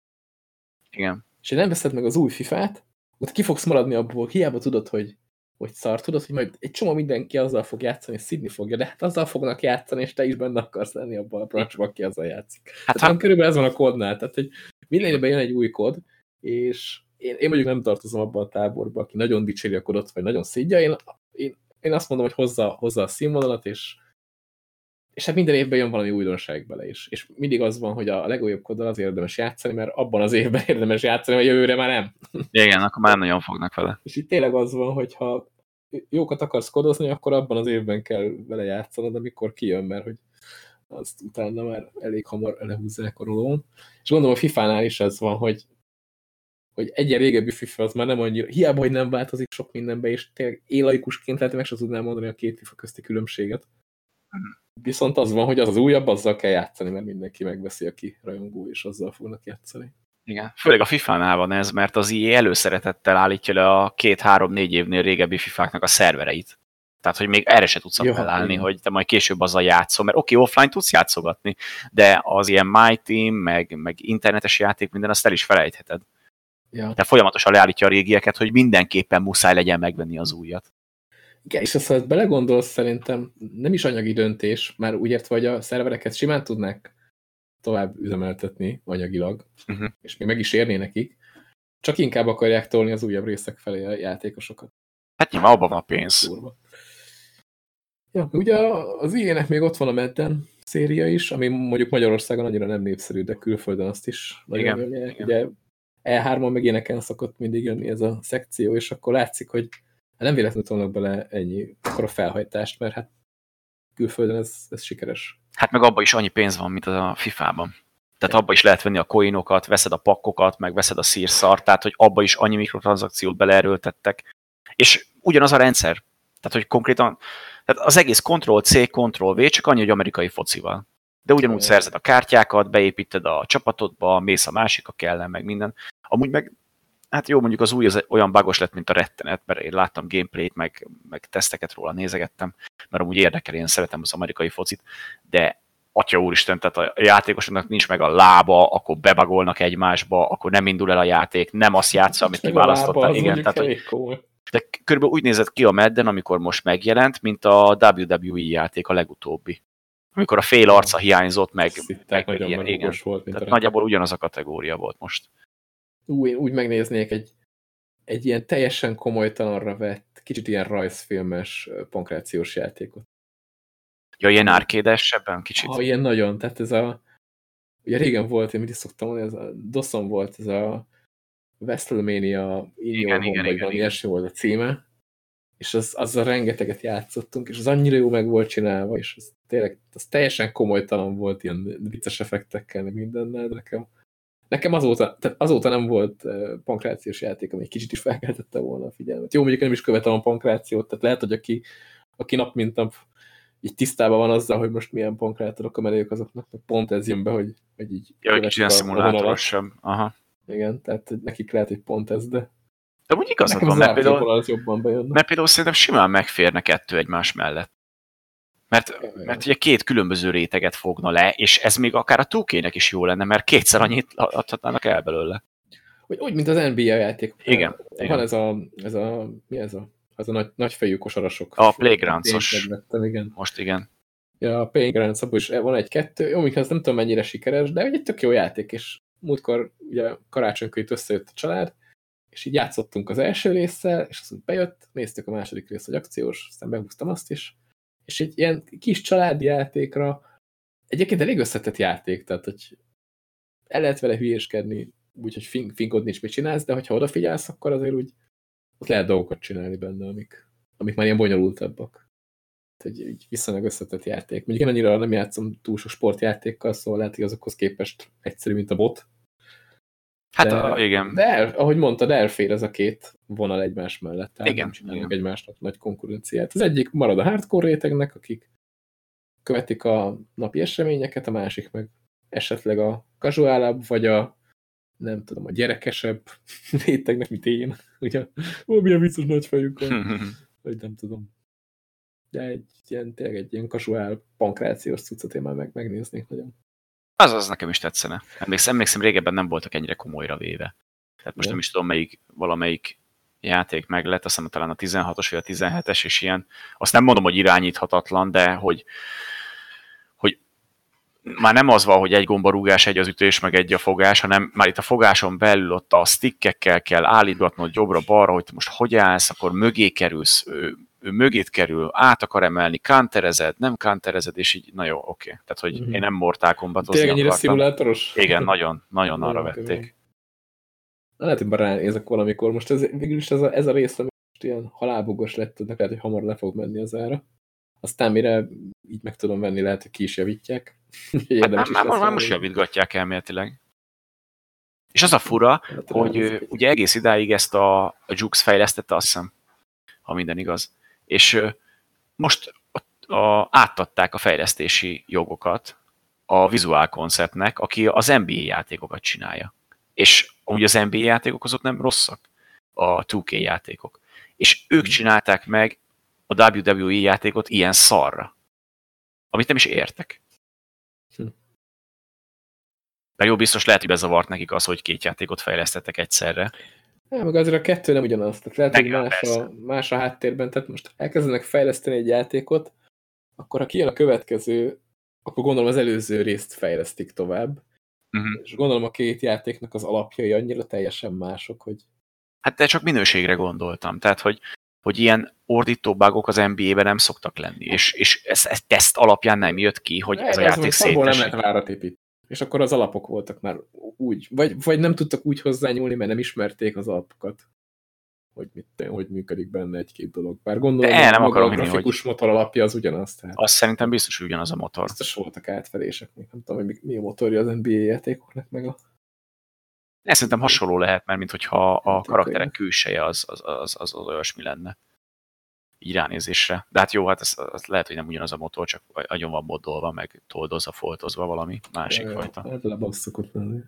Igen. És nem veszed meg az új fifát, ott ki fogsz maradni abból, hiába tudod, hogy, hogy szar, tudod, hogy majd egy csomó mindenki azzal fog játszani, és szidni fogja, de hát azzal fognak játszani, és te is benne akarsz lenni abban a branchban, aki azzal játszik. Hát tehát ha... körülbelül ez van a kódnál, tehát hogy minden jön egy új kód, és én, én mondjuk nem tartozom abban a táborba, aki nagyon dicséri a kodot, vagy nagyon szidja, én, én, én azt mondom, hogy hozza, hozza a színvonalat, és, és hát minden évben jön valami újdonság bele is. És mindig az van, hogy a legújabb koddal az érdemes játszani, mert abban az évben érdemes játszani, mert jövőre már nem. Igen, akkor már nagyon fognak vele. És itt tényleg az van, hogy ha jókat akarsz kodozni, akkor abban az évben kell vele játszanod, amikor kijön, mert hogy azt utána már elég hamar lehúzzák a rolón. És gondolom a FIFA-nál is ez van, hogy hogy egyen régebbi FIFA az már nem annyira, hiába, hogy nem változik sok mindenbe, és tényleg élaikusként lehet, meg sem tudnám mondani a két FIFA közti különbséget. Viszont az van, hogy az az újabb, azzal kell játszani, mert mindenki megveszi, aki rajongó, és azzal fognak játszani. Igen, főleg a FIFA-nál van ez, mert az IE előszeretettel állítja le a két-három-négy évnél régebbi FIFA-knak a szervereit. Tehát, hogy még erre se tudsz appellálni, hogy te majd később azzal játszol, mert oké, okay, offline tudsz játszogatni, de az ilyen My Team, meg, meg internetes játék, minden azt el is felejtheted. Ja. De folyamatosan leállítja a régieket, hogy mindenképpen muszáj legyen megvenni az újat. Igen, és azt, ha belegondolsz, szerintem nem is anyagi döntés, már úgy értve, hogy a szervereket simán tudnák tovább üzemeltetni anyagilag, uh -huh. és még meg is érné nekik, csak inkább akarják tolni az újabb részek felé a játékosokat. Hát nyilván abban van a pénz. Durva. Ja, ugye az ilyenek még ott van a Medden széria is, ami mondjuk Magyarországon annyira nem népszerű, de külföldön azt is nagyon igen, igen. Ugye E3-on meg éneken szokott mindig jönni ez a szekció, és akkor látszik, hogy nem véletlenül tolnak bele ennyi akkor a felhajtást, mert hát külföldön ez, ez sikeres. Hát meg abban is annyi pénz van, mint a FIFA-ban. Tehát abba is lehet venni a coinokat, veszed a pakkokat, meg veszed a szírszart, tehát hogy abba is annyi mikrotranszakciót beleerőltettek. És ugyanaz a rendszer. Tehát, hogy konkrétan, tehát az egész Ctrl-C, Ctrl-V, csak annyi, hogy amerikai focival. De ugyanúgy szerzed a kártyákat, beépíted a csapatodba, mész a másik a kellen, meg minden. Amúgy meg, hát jó, mondjuk az új az olyan bagos lett, mint a rettenet, mert én láttam gameplayt, meg, meg teszteket róla nézegettem, mert amúgy érdekel, én szeretem az amerikai focit, de atya úristen, tehát a játékosoknak nincs meg a lába, akkor bebagolnak egymásba, akkor nem indul el a játék, nem azt játsza, amit kiválasztottál. Igen, tehát, hogy, de körülbelül úgy nézett ki a Madden, amikor most megjelent, mint a WWE játék a legutóbbi. Amikor a fél arca hiányzott, meg, Szitták, meg ilyen, igen. Volt, tehát nagyjából ugyanaz a kategória volt most. Úgy, úgy megnéznék egy, egy ilyen teljesen komolytalanra vett, kicsit ilyen rajzfilmes pankrációs játékot. Ja, ilyen árkédesebben kicsit? Ha, ilyen nagyon, tehát ez a ugye régen volt, én mindig szoktam mondani, ez a Doszon volt, ez a WrestleMania igen, igen, vagy valami ilyesmi volt a címe, és az, azzal rengeteget játszottunk, és az annyira jó meg volt csinálva, és az tényleg az teljesen komolytalan volt, ilyen vicces effektekkel, meg mindennel, de nekem, nekem azóta, tehát azóta nem volt pankrációs játék, ami egy kicsit is felkeltette volna a figyelmet. Jó, mondjuk nem is követem a pankrációt, tehát lehet, hogy aki, aki nap mint nap így tisztában van azzal, hogy most milyen pankrátorok a menők azoknak, pont ez jön be, hogy, hogy így ja, kicsit ilyen szimulátorosabb. Aha. Igen, tehát nekik lehet, hogy pont ez, de... De úgy igazad van, mert például, mert például szerintem simán megférne kettő egymás mellett. Mert, mert ugye két különböző réteget fogna le, és ez még akár a 2 is jó lenne, mert kétszer annyit adhatnának el belőle. Úgy, úgy mint az NBA játék. Igen. Van igen. ez a, ez a, mi ez a, az a nagy, nagyfejű kosarasok. A Playgrounds-os. Igen. Most igen. Ja, a Playgrounds, is van egy-kettő, jó, mikor nem tudom mennyire sikeres, de egy tök jó játék, és múltkor ugye karácsonykor itt összejött a család, és így játszottunk az első résszel, és azt bejött, néztük a második részt, hogy akciós, aztán behúztam azt is, és egy ilyen kis családi játékra, egyébként elég összetett játék, tehát hogy el lehet vele hülyéskedni, úgyhogy fink, finkodni is mit csinálsz, de hogyha odafigyelsz, akkor azért úgy ott lehet dolgokat csinálni benne, amik, amik már ilyen bonyolultabbak. Tehát egy, egy viszonylag összetett játék. Mondjuk én annyira nem játszom túl sok sportjátékkal, szóval lehet, hogy azokhoz képest egyszerű, mint a bot, Hát de, a, igen. De el, ahogy mondtad, elfér ez a két vonal egymás mellett. Tehát igen. Nem csinálnak igen. egymásnak nagy konkurenciát. Az egyik marad a hardcore rétegnek, akik követik a napi eseményeket, a másik meg esetleg a casualabb, vagy a nem tudom, a gyerekesebb rétegnek, mint én. Ugye, ó, milyen vicces nagy fejük van. vagy nem tudom. De egy ilyen, tényleg egy ilyen casual pankrációs cuccot én már meg, megnéznék nagyon. Az az nekem is tetszene. Emlékszem, emlékszem, régebben nem voltak ennyire komolyra véve. Tehát most De. nem is tudom, melyik, valamelyik játék meg lett, azt hiszem talán a 16-os vagy a 17-es, és ilyen, azt nem mondom, hogy irányíthatatlan, de hogy, hogy már nem az van, hogy egy gombarúgás, egy az ütés, meg egy a fogás, hanem már itt a fogáson belül ott a stickekkel kell állítgatnod jobbra-balra, hogy most hogy állsz, akkor mögé kerülsz, ő mögét kerül, át akar emelni, counterezed, nem counterezed, és így, na jó, oké. Okay. Tehát, hogy mm-hmm. én nem Mortal Kombat-ozni Tényleg ennyire szimulátoros? Igen, nagyon, nagyon arra vették. Na, lehet, hogy már ránézek valamikor. Most ez, végül is ez a, ez a rész, ami most ilyen halálbogos lett, tudnak, lehet, hogy hamar le fog menni az ára. Aztán mire így meg tudom venni, lehet, hogy ki is javítják. hát már, már, már most javítgatják elméletileg. És az a fura, hát, hogy ugye egész idáig ezt a, a Jux fejlesztette, azt hiszem, ha minden igaz és most a, a, átadták a fejlesztési jogokat a Visual Conceptnek, aki az NBA játékokat csinálja. És ugye az NBA játékok azok nem rosszak, a 2K játékok. És ők csinálták meg a WWE játékot ilyen szarra. Amit nem is értek. Hm. Mert jó, biztos lehet, hogy bezavart nekik az, hogy két játékot fejlesztettek egyszerre. Ja, meg azért a kettő nem ugyanaz. Tehát lehet, hogy más a, más a háttérben. Tehát most elkezdenek fejleszteni egy játékot, akkor ha kijön a következő, akkor gondolom az előző részt fejlesztik tovább. Uh mhm. -huh. És gondolom a két játéknak az alapjai annyira teljesen mások, hogy... Hát de csak minőségre gondoltam. Tehát, hogy, hogy ilyen ordító bugok az NBA-ben nem szoktak lenni. És, és ez, ez teszt alapján nem jött ki, hogy ez, ez a játék szétesik. nem lehet várat épít és akkor az alapok voltak már úgy, vagy, vagy nem tudtak úgy hozzányúlni, mert nem ismerték az alapokat, hogy, mit, hogy működik benne egy-két dolog. Bár gondolom, De nem maga a grafikus hogy... motor alapja az ugyanaz. Tehát. Azt szerintem biztos, ugyanaz a motor. Biztos voltak átfelések, még nem tudom, hogy mi a motorja az NBA játékoknak, meg a... Ez szerintem hasonló lehet, mert mintha a karakterek külseje az, az, az, az, az olyasmi lenne így ránézésre. De hát jó, hát ez, ez lehet, hogy nem ugyanaz a motor, csak agyon van modolva, meg toldozva, foltozva valami másik ja, fajta. Hát le szokott lenni.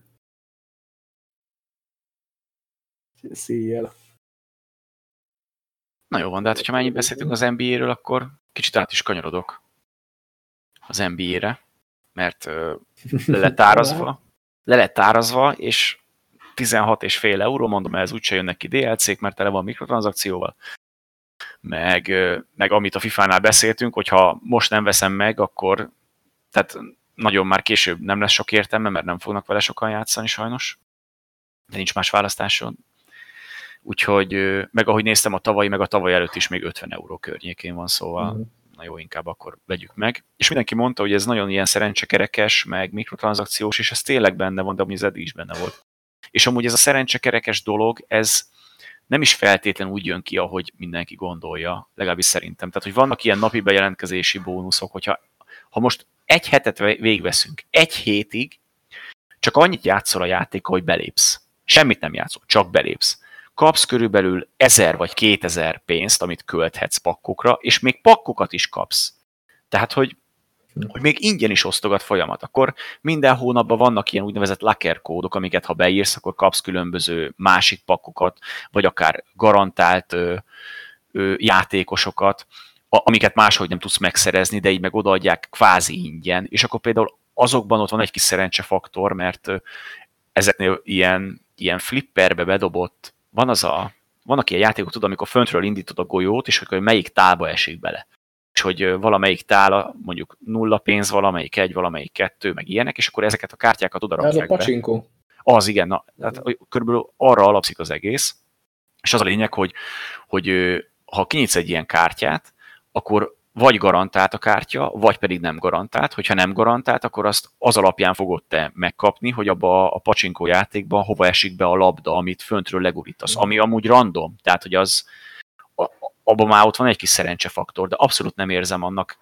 Széjjel. Na jó van, de hát, hogyha mennyit beszéltünk az NBA-ről, akkor kicsit át is kanyarodok az NBA-re. mert le lett árazva, le lett árazva, és 16 és fél euró, mondom, ez úgyse jönnek ki DLC-k, mert tele van mikrotranszakcióval, meg, meg amit a FIFA-nál beszéltünk, hogyha most nem veszem meg, akkor tehát nagyon már később nem lesz sok értelme, mert nem fognak vele sokan játszani sajnos, de nincs más választásod. Úgyhogy, meg ahogy néztem a tavalyi, meg a tavaly előtt is még 50 euró környékén van, szóval uh-huh. na jó, inkább akkor vegyük meg. És mindenki mondta, hogy ez nagyon ilyen szerencsekerekes, meg mikrotranszakciós, és ez tényleg benne van, de ami az eddig is benne volt. És amúgy ez a szerencsekerekes dolog, ez nem is feltétlen úgy jön ki, ahogy mindenki gondolja, legalábbis szerintem. Tehát, hogy vannak ilyen napi bejelentkezési bónuszok, hogyha ha most egy hetet végveszünk, egy hétig csak annyit játszol a játék, hogy belépsz. Semmit nem játszol, csak belépsz. Kapsz körülbelül 1000 vagy 2000 pénzt, amit költhetsz pakkokra, és még pakkokat is kapsz. Tehát, hogy hogy még ingyen is osztogat folyamat. Akkor minden hónapban vannak ilyen úgynevezett laker kódok, amiket ha beírsz, akkor kapsz különböző másik pakkokat, vagy akár garantált ö, ö, játékosokat, a, amiket máshogy nem tudsz megszerezni, de így meg odaadják kvázi ingyen, és akkor például azokban ott van egy kis szerencsefaktor, mert ezeknél ilyen, ilyen flipperbe bedobott, van az a, vannak ilyen játékok, tudod, amikor föntről indítod a golyót, és akkor melyik tálba esik bele és hogy valamelyik tála, mondjuk nulla pénz, valamelyik egy, valamelyik kettő, meg ilyenek, és akkor ezeket a kártyákat oda Ez a pacsinkó. Az, igen. Na, tehát körülbelül arra alapszik az egész, és az a lényeg, hogy, hogy ha kinyitsz egy ilyen kártyát, akkor vagy garantált a kártya, vagy pedig nem garantált. Hogyha nem garantált, akkor azt az alapján fogod te megkapni, hogy abba a pacsinkó játékban hova esik be a labda, amit föntről legurítasz, ami amúgy random, tehát hogy az abban már ott van egy kis szerencsefaktor, de abszolút nem érzem annak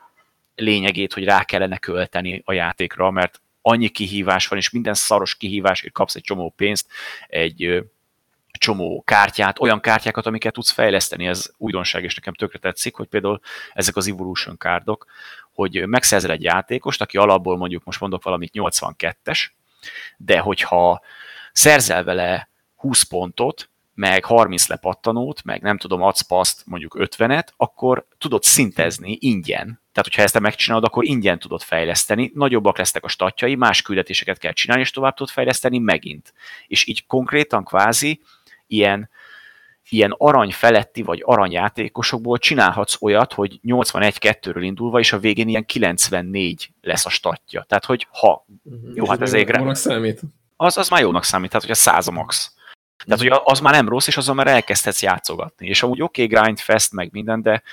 lényegét, hogy rá kellene költeni a játékra, mert annyi kihívás van, és minden szaros hogy kapsz egy csomó pénzt, egy csomó kártyát, olyan kártyákat, amiket tudsz fejleszteni, ez újdonság, és nekem tökre tetszik, hogy például ezek az Evolution kárdok, hogy megszerzel egy játékost, aki alapból mondjuk most mondok valamit 82-es, de hogyha szerzel vele 20 pontot, meg 30 lepattanót, meg nem tudom, adsz paszt mondjuk 50-et, akkor tudod szintezni ingyen. Tehát, hogyha ezt te megcsinálod, akkor ingyen tudod fejleszteni, nagyobbak lesznek a statjai, más küldetéseket kell csinálni, és tovább tudod fejleszteni megint. És így konkrétan kvázi ilyen, ilyen arany feletti vagy aranyjátékosokból csinálhatsz olyat, hogy 81-2-ről indulva, és a végén ilyen 94 lesz a statja. Tehát, hogy ha, uh-huh. jó, hát ez égre. számít. Az, az már jónak számít, tehát, hogy a 100 a max. Tehát, hogy az már nem rossz, és azon már elkezdhetsz játszogatni. És amúgy oké, okay, grind fest, meg minden, de,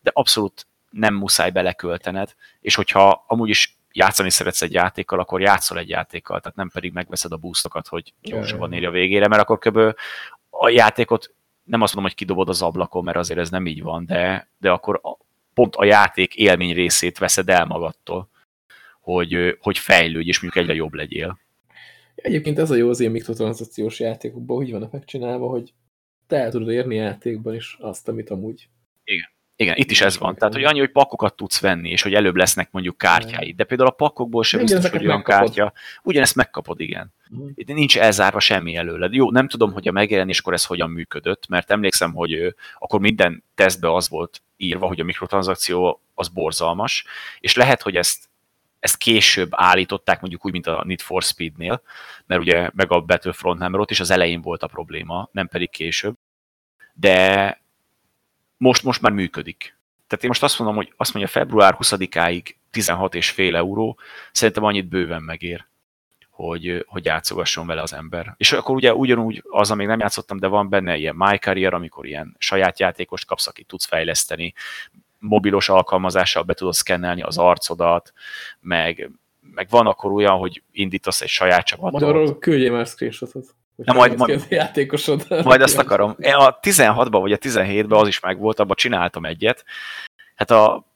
de abszolút nem muszáj beleköltened, és hogyha amúgy is játszani szeretsz egy játékkal, akkor játszol egy játékkal, tehát nem pedig megveszed a boostokat, hogy gyorsabban ér a végére, mert akkor kb. a játékot nem azt mondom, hogy kidobod az ablakon, mert azért ez nem így van, de, de akkor a, pont a játék élmény részét veszed el magadtól, hogy, hogy fejlődj, és mondjuk egyre jobb legyél. Egyébként ez a jó az ilyen mikrotranszakciós játékokban, hogy vannak megcsinálva, hogy te el tudod érni játékban is azt, amit amúgy. Igen. Igen, itt is ez van. Tehát, hogy annyi, hogy pakkokat tudsz venni, és hogy előbb lesznek mondjuk kártyáid. De például a pakkokból sem biztos, hogy olyan kártya. Ugyanezt megkapod, igen. Mm. Itt nincs elzárva semmi előled. Jó, nem tudom, hogy a megjelenéskor ez hogyan működött, mert emlékszem, hogy ő, akkor minden tesztbe az volt írva, hogy a mikrotranszakció az borzalmas, és lehet, hogy ezt ezt később állították, mondjuk úgy, mint a Need for Speed-nél, mert ugye meg a Battlefront nem ott is az elején volt a probléma, nem pedig később. De most, most már működik. Tehát én most azt mondom, hogy azt mondja február 20-áig 16,5 euró, szerintem annyit bőven megér, hogy, hogy játszogasson vele az ember. És akkor ugye ugyanúgy az, amíg nem játszottam, de van benne ilyen My Career, amikor ilyen saját játékost kapsz, akit tudsz fejleszteni, mobilos alkalmazással be tudod szkennelni az arcodat, meg, meg van akkor olyan, hogy indítasz egy saját csapatot. Majd arról küldjél már screenshotot. Na majd, majd, játékosod. majd azt akarom. Én a 16-ban vagy a 17-ben az is megvolt, abban csináltam egyet. Hát a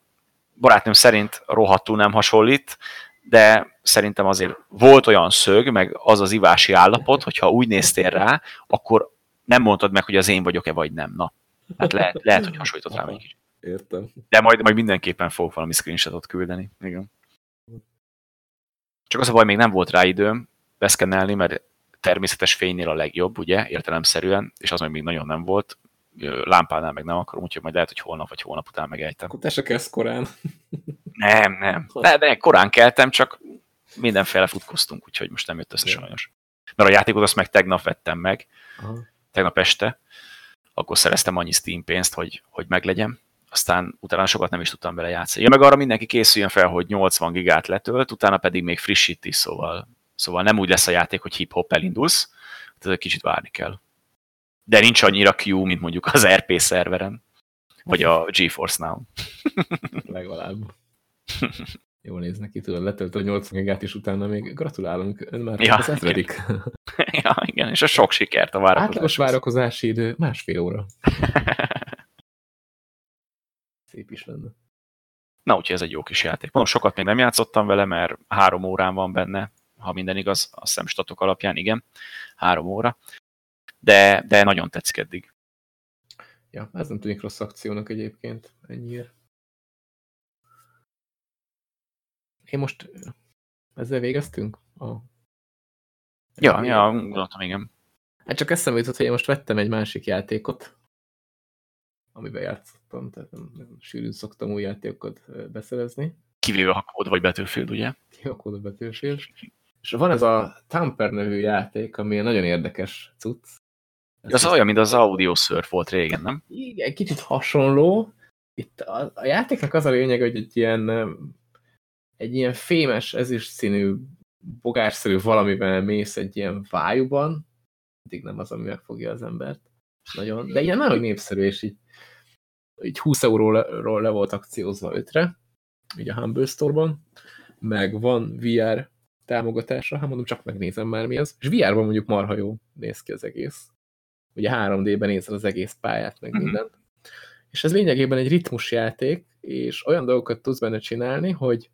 barátnőm szerint rohadtul nem hasonlít, de szerintem azért volt olyan szög, meg az az ivási állapot, hogyha úgy néztél rá, akkor nem mondtad meg, hogy az én vagyok-e vagy nem. Na, hát lehet, lehet hogy hasonlított rám egy kicsit. Értem. De majd, majd mindenképpen fogok valami screenshotot küldeni. Igen. Csak az a baj, még nem volt rá időm beszkennelni, mert természetes fénynél a legjobb, ugye, értelemszerűen, és az meg még nagyon nem volt. Lámpánál meg nem akarom, úgyhogy majd lehet, hogy holnap vagy holnap után megejtem. Akkor te se kezd korán. Nem, nem. De, de korán keltem, csak mindenféle futkoztunk, úgyhogy most nem jött össze sajnos. Mert a játékot azt meg tegnap vettem meg, Aha. tegnap este, akkor szereztem annyi Steam pénzt, hogy, hogy meglegyem, aztán utána sokat nem is tudtam vele játszani. Ja, meg arra mindenki készüljön fel, hogy 80 gigát letölt, utána pedig még frissíti, szóval, szóval nem úgy lesz a játék, hogy hip-hop elindulsz, tehát kicsit várni kell. De nincs annyira Q, mint mondjuk az RP szerveren, vagy a GeForce-nál. Legalább. Jól néz neki, tudod, letölt a 80 gigát, és utána még gratulálunk, ön már ja, az ezredik. ja, igen, és a sok sikert a várakozás. Átlagos várakozási idő másfél óra. Szép is lenne. Na, úgyhogy ez egy jó kis játék. Mondom, sokat még nem játszottam vele, mert három órán van benne, ha minden igaz, azt hiszem statok alapján, igen, három óra. De, de nagyon tetszik eddig. Ja, ez nem tűnik rossz akciónak egyébként, ennyire. Én most ezzel végeztünk? A... Ja, ja, gondoltam, igen. Hát csak eszembe jutott, hogy én most vettem egy másik játékot, amiben játszottam, tehát nem, nem sűrűn szoktam új játékokat beszerezni. Kivéve a kód vagy Battlefield, ugye? Kivéve a kód vagy Battlefield. És van ez a Tamper nevű játék, ami egy nagyon érdekes cucc. Ez az olyan, mint az Audio Surf volt régen, nem? Igen, kicsit hasonló. Itt a, a játéknak az a lényeg, hogy egy ilyen egy ilyen fémes, ezüst színű, bogárszerű valamivel mész egy ilyen vájuban, eddig nem az, ami megfogja az embert. Nagyon, de ilyen nagyon népszerű, és így, így 20 euróról le volt akciózva 5-re, így a Humble Store-ban, meg van VR támogatásra, hát mondom, csak megnézem már mi az. És VR-ban mondjuk marha jó néz ki az egész. Ugye 3D-ben nézel az egész pályát, meg mhm. mindent. Mm -hmm. És ez lényegében egy ritmusjáték, és olyan dolgokat tudsz benne csinálni, hogy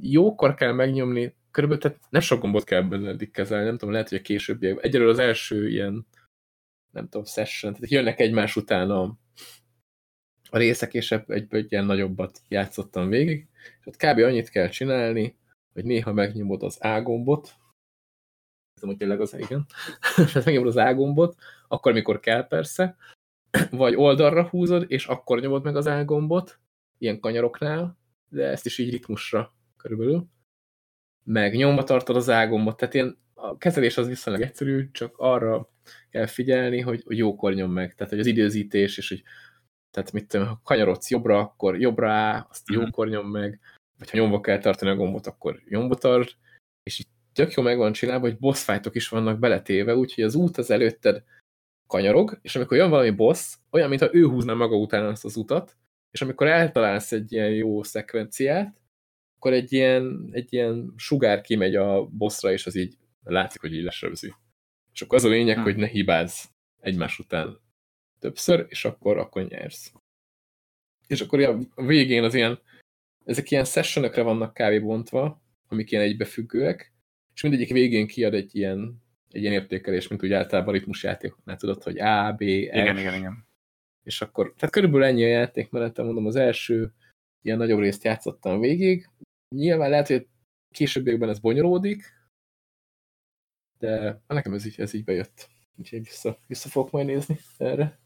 jókor kell megnyomni, körülbelül, tehát nem sok gombot kell benne kezelni, nem tudom, lehet, hogy a későbbiek, egyelőre az első ilyen, nem tudom, session, tehát jönnek egymás után a, a részek, és egy ilyen nagyobbat játszottam végig, és ott kb. annyit kell csinálni, hogy néha megnyomod az A gombot, hiszem, hogy tényleg az igen, megnyomod az A gombot, akkor, mikor kell persze, vagy oldalra húzod, és akkor nyomod meg az A gombot, ilyen kanyaroknál, de ezt is így ritmusra körülbelül, meg nyomba tartod az ágombot, tehát ilyen a kezelés az viszonylag egyszerű, csak arra kell figyelni, hogy, hogy jókor nyom meg, tehát hogy az időzítés, és hogy tehát mit tudom, ha kanyarodsz jobbra, akkor jobbra áll, azt mm. jókor nyom meg, vagy ha nyomva kell tartani a gombot, akkor nyomba tart, és így tök jó meg van csinálva, hogy boss fightok is vannak beletéve, úgyhogy az út az előtted kanyarog, és amikor jön valami boss, olyan, mintha ő húzna maga után azt az utat, és amikor eltalálsz egy ilyen jó szekvenciát, akkor egy ilyen, egy ilyen sugár kimegy a bosszra, és az így látszik, hogy így lesebzi. És akkor az a lényeg, hmm. hogy ne hibázz egymás után többször, és akkor, akkor nyersz. És akkor a végén az ilyen, ezek ilyen sessionökre vannak kávé bontva, amik ilyen egybefüggőek, és mindegyik végén kiad egy ilyen, egy ilyen értékelés, mint úgy általában ritmusjátékoknál tudod, hogy A, B, F. Igen, igen, igen. És akkor, tehát körülbelül ennyi a játék mellett, mondom, az első ilyen nagyobb részt játszottam végig, Nyilván lehet, hogy későbbiekben ez bonyolódik, de nekem ez így, ez így bejött. Úgyhogy vissza, vissza fogok majd nézni erre.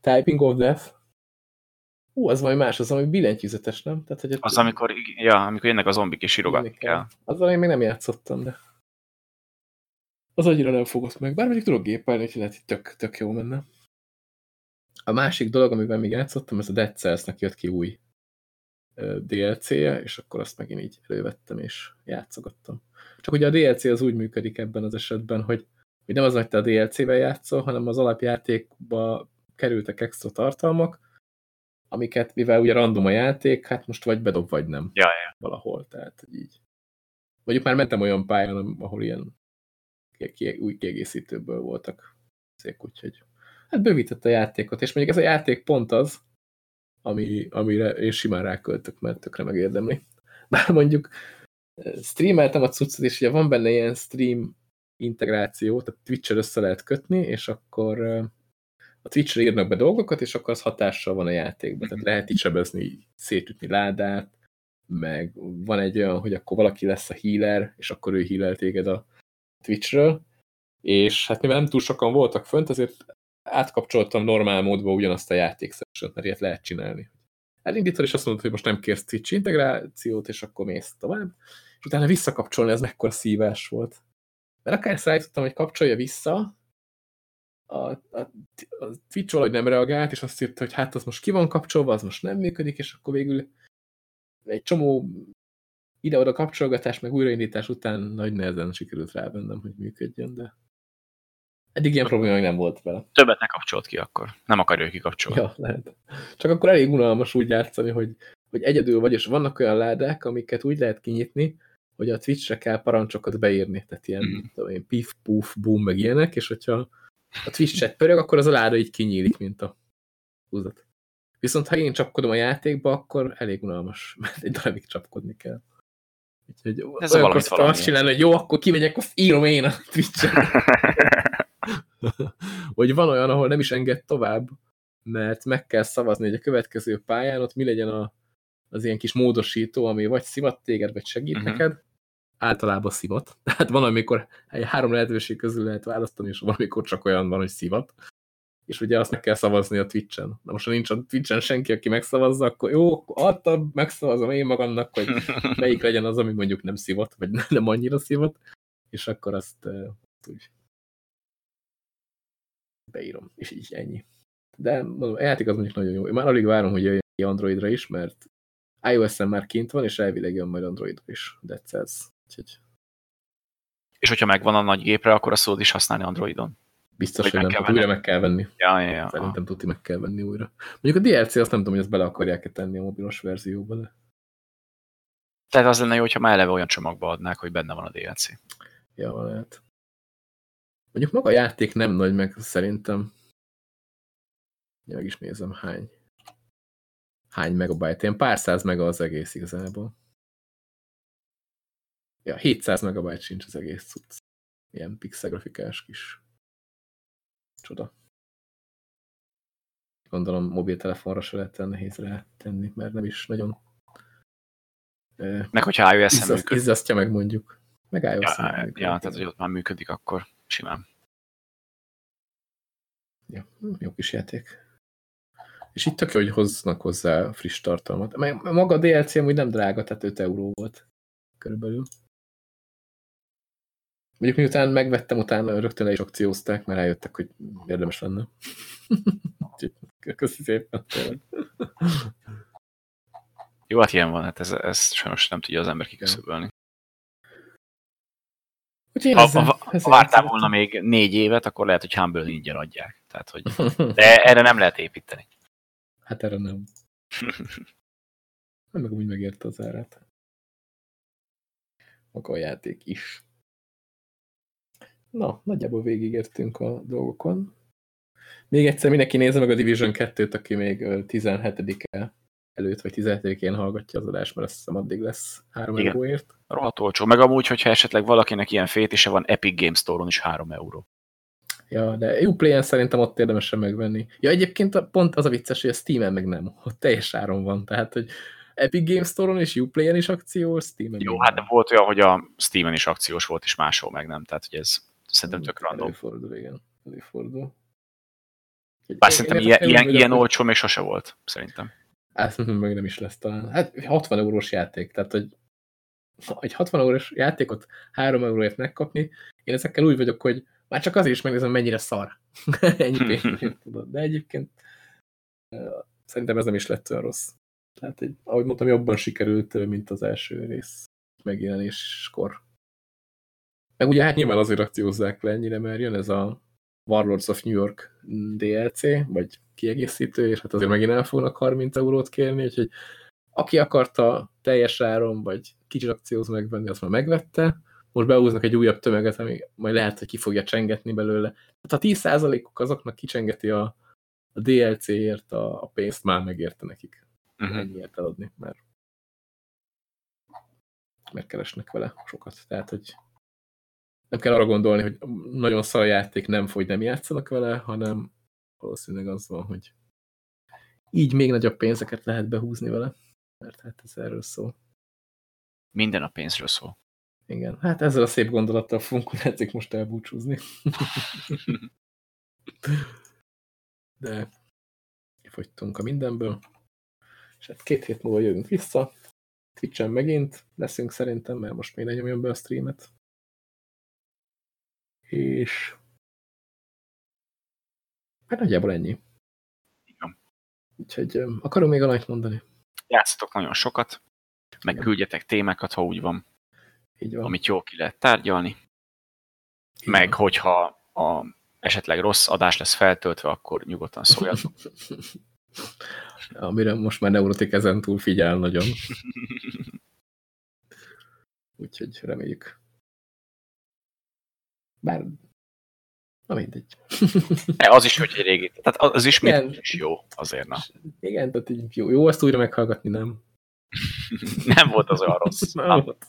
Typing of Death. Ú, az valami más, az ami billentyűzetes, nem? Tehát, hogy az, amikor, ja, amikor jönnek a zombik és sírogatni kell. Azzal én még nem játszottam, de az annyira nem fogott meg. Bár mondjuk tudok gépelni, hogy lehet, hogy tök, tök jó menne. A másik dolog, amiben még játszottam, ez a Dead Cells-nek jött ki új DLC-je, és akkor azt megint így elővettem és játszogattam. Csak ugye a DLC az úgy működik ebben az esetben, hogy, hogy nem az, hogy te a DLC-ben játszol, hanem az alapjátékba kerültek extra tartalmak, amiket, mivel ugye random a játék, hát most vagy bedob, vagy nem. Ja, ja. Valahol, tehát így. Mondjuk már mentem olyan pályán, ahol ilyen új kiegészítőből voltak szék, úgyhogy hát bővített a játékot, és mondjuk ez a játék pont az, ami, amire én simán ráköltök, mert tökre megérdemli. Bár mondjuk eh, streameltem a cuccot, és ugye van benne ilyen stream integráció, tehát Twitch-el össze lehet kötni, és akkor eh, a Twitch-re írnak be dolgokat, és akkor az hatással van a játékban. Tehát lehet így sebezni, szétütni ládát, meg van egy olyan, hogy akkor valaki lesz a healer, és akkor ő healel téged a Twitch-ről, és hát mivel nem túl sokan voltak fönt, ezért átkapcsoltam normál módba ugyanazt a játékszesset, mert ilyet lehet csinálni. Elindítod, és azt mondod, hogy most nem kérsz Twitch integrációt, és akkor mész tovább, és utána visszakapcsolni, ez mekkora szívás volt. Mert akár ezt rájutottam, hogy kapcsolja vissza, a, a, a Twitch valahogy nem reagált, és azt írta, hogy hát az most ki van kapcsolva, az most nem működik, és akkor végül egy csomó ide-oda kapcsolgatás, meg újraindítás után nagy nehezen sikerült rávennem, hogy működjön, de eddig ilyen probléma nem volt vele. Többet ne kapcsolt ki akkor. Nem akarja kikapcsolni. Ja, lehet. Csak akkor elég unalmas úgy játszani, hogy, hogy egyedül vagy, és vannak olyan ládák, amiket úgy lehet kinyitni, hogy a Twitch-re kell parancsokat beírni. Tehát ilyen, mm. tudom én, pif, puf, boom, meg ilyenek, és hogyha a Twitch pörög, akkor az a láda így kinyílik, mint a húzat. Viszont ha én csapkodom a játékba, akkor elég unalmas, mert egy darabig csapkodni kell. Úgyhogy Ez valami azt csinálni, hogy jó, akkor kimegyek, azt írom én a twitch Vagy van olyan, ahol nem is enged tovább, mert meg kell szavazni, hogy a következő pályán ott mi legyen a, az ilyen kis módosító, ami vagy szivat téged, vagy segít uh mhm. -huh. neked. Általában szivat. Tehát van, amikor egy három lehetőség közül lehet választani, és van, amikor csak olyan van, hogy szivat és ugye azt meg kell szavazni a Twitch-en. Na most, ha nincs a Twitch-en senki, aki megszavazza, akkor jó, adta, megszavazom én magamnak, hogy melyik legyen az, ami mondjuk nem szívott, vagy nem annyira szívott, és akkor azt uh, úgy beírom, és így ennyi. De mondom, a játék az mondjuk nagyon jó. Én már alig várom, hogy jöjjön ki Androidra is, mert iOS-en már kint van, és elvileg jön majd Androidra is. That's ez. Úgyhogy... És hogyha megvan a nagy gépre, akkor a szót is használni Androidon. Biztos, hogy, hogy nem, újra meg kell venni. Ja, ja, ja. Szerintem tuti meg kell venni újra. Mondjuk a DLC azt nem tudom, hogy ezt bele akarják-e tenni a mobilos verzióba, de... Tehát az lenne jó, hogyha már eleve olyan csomagba adnák, hogy benne van a DLC. Ja, lehet. Mondjuk maga a játék nem nagy meg szerintem. Meg is nézem, hány. Hány megabyte. Ilyen pár száz mega az egész igazából. Ja, 700 megabyte sincs az egész cucc. Ilyen pixel grafikás kis Csoda. Gondolom mobiltelefonra se lehet nehéz rá tenni, mert nem is nagyon meg hogyha iOS-en működik. Izzasztja meg mondjuk. Meg iOS ja, ja, ja, tehát hogy ott már működik, akkor simán. Ja, jó kis játék. És itt tök hogy hoznak hozzá friss tartalmat. Meg maga a DLC amúgy nem drága, tehát 5 euró volt körülbelül. Mondjuk miután megvettem, utána rögtön le is akciózták, mert eljöttek, hogy érdemes lenne. Köszi szépen. Jó, hát ilyen van, hát ez, ez sajnos nem tudja az ember kiküszöbölni. Ha, ha, ha vártál volna még négy évet, akkor lehet, hogy Humble ingyen adják. Tehát, hogy... De erre nem lehet építeni. Hát erre nem. nem meg úgy megérte az árát. Maga a játék is. Na, nagyjából végigértünk a dolgokon. Még egyszer mindenki nézze meg a Division 2-t, aki még 17-e előtt, vagy 17-én hallgatja az adást, mert azt hiszem addig lesz 3 Igen. euróért. Rohadt olcsó. Meg amúgy, hogyha esetleg valakinek ilyen fétise van, Epic Games Store-on is 3 euró. Ja, de Uplay-en szerintem ott érdemesen megvenni. Ja, egyébként pont az a vicces, hogy a Steam-en meg nem. Ott teljes áron van, tehát, hogy Epic Games Store-on és Uplay-en is akciós, Steam-en Jó, hát de volt olyan, hogy a Steam-en is akciós volt, és máshol meg nem. Tehát, hogy ez Szerintem tök random. Előfordul, igen. Előfordul. Bár szerintem ilyen, ilyen, ilyen olcsó még sose volt, szerintem. Ezt meg nem is lesz talán. Hát 60 eurós játék, tehát hogy egy 60 eurós játékot 3 euróért megkapni, én ezekkel úgy vagyok, hogy már csak azért is megnézem, mennyire szar. Ennyi pénzért tudod. De egyébként szerintem ez nem is lett olyan rossz. Tehát, egy, ahogy mondtam, jobban sikerült, mint az első rész megjelenéskor. Meg ugye hát nyilván azért akciózzák le ennyire, mert jön ez a Warlords of New York DLC, vagy kiegészítő, és hát azért megint el fognak 30 eurót kérni, úgyhogy aki akarta teljes áron, vagy kicsit akcióz megvenni, azt már megvette. Most beúznak egy újabb tömeget, ami majd lehet, hogy ki fogja csengetni belőle. Tehát a 10%-uk azoknak kicsengeti a, a DLC-ért a, a pénzt, már megérte nekik. Uh -huh. Ennyiért eladni, mert mert keresnek vele sokat. Tehát, hogy nem kell arra gondolni, hogy nagyon szar játék nem fogy, nem játszanak vele, hanem valószínűleg az van, hogy így még nagyobb pénzeket lehet behúzni vele, mert hát ez erről szól. Minden a pénzről szól. Igen, hát ezzel a szép gondolattal fogunk játszik most elbúcsúzni. De fogytunk a mindenből, és hát két hét múlva jövünk vissza, Twitch-en megint leszünk szerintem, mert most még ne nyomjam be a streamet. És hát nagyjából ennyi. Igen. Úgyhogy akarom még valamit mondani. Játszatok nagyon sokat, meg küldjetek témákat, ha úgy van, Így van. amit jól ki lehet tárgyalni. Így Meg van. hogyha a esetleg rossz adás lesz feltöltve, akkor nyugodtan szóljatok. Amire most már Neurotik ezen túl figyel nagyon. Úgyhogy reméljük. Bár, na mindegy. E, az is, hogy egy régi. Tehát az is Igen. is jó, azért na. Igen, tehát így jó, jó azt újra meghallgatni, nem? Nem volt az olyan rossz. Nem volt.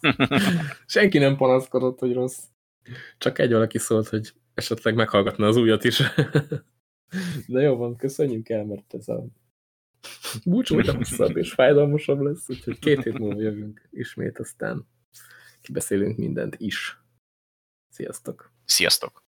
Senki nem panaszkodott, hogy rossz. Csak egy valaki szólt, hogy esetleg meghallgatna az újat is. De jó van, köszönjük el, mert ez a búcsú hosszabb és fájdalmasabb lesz, úgyhogy két hét múlva jövünk ismét, aztán kibeszélünk mindent is. Sziasztok! Sziasztok!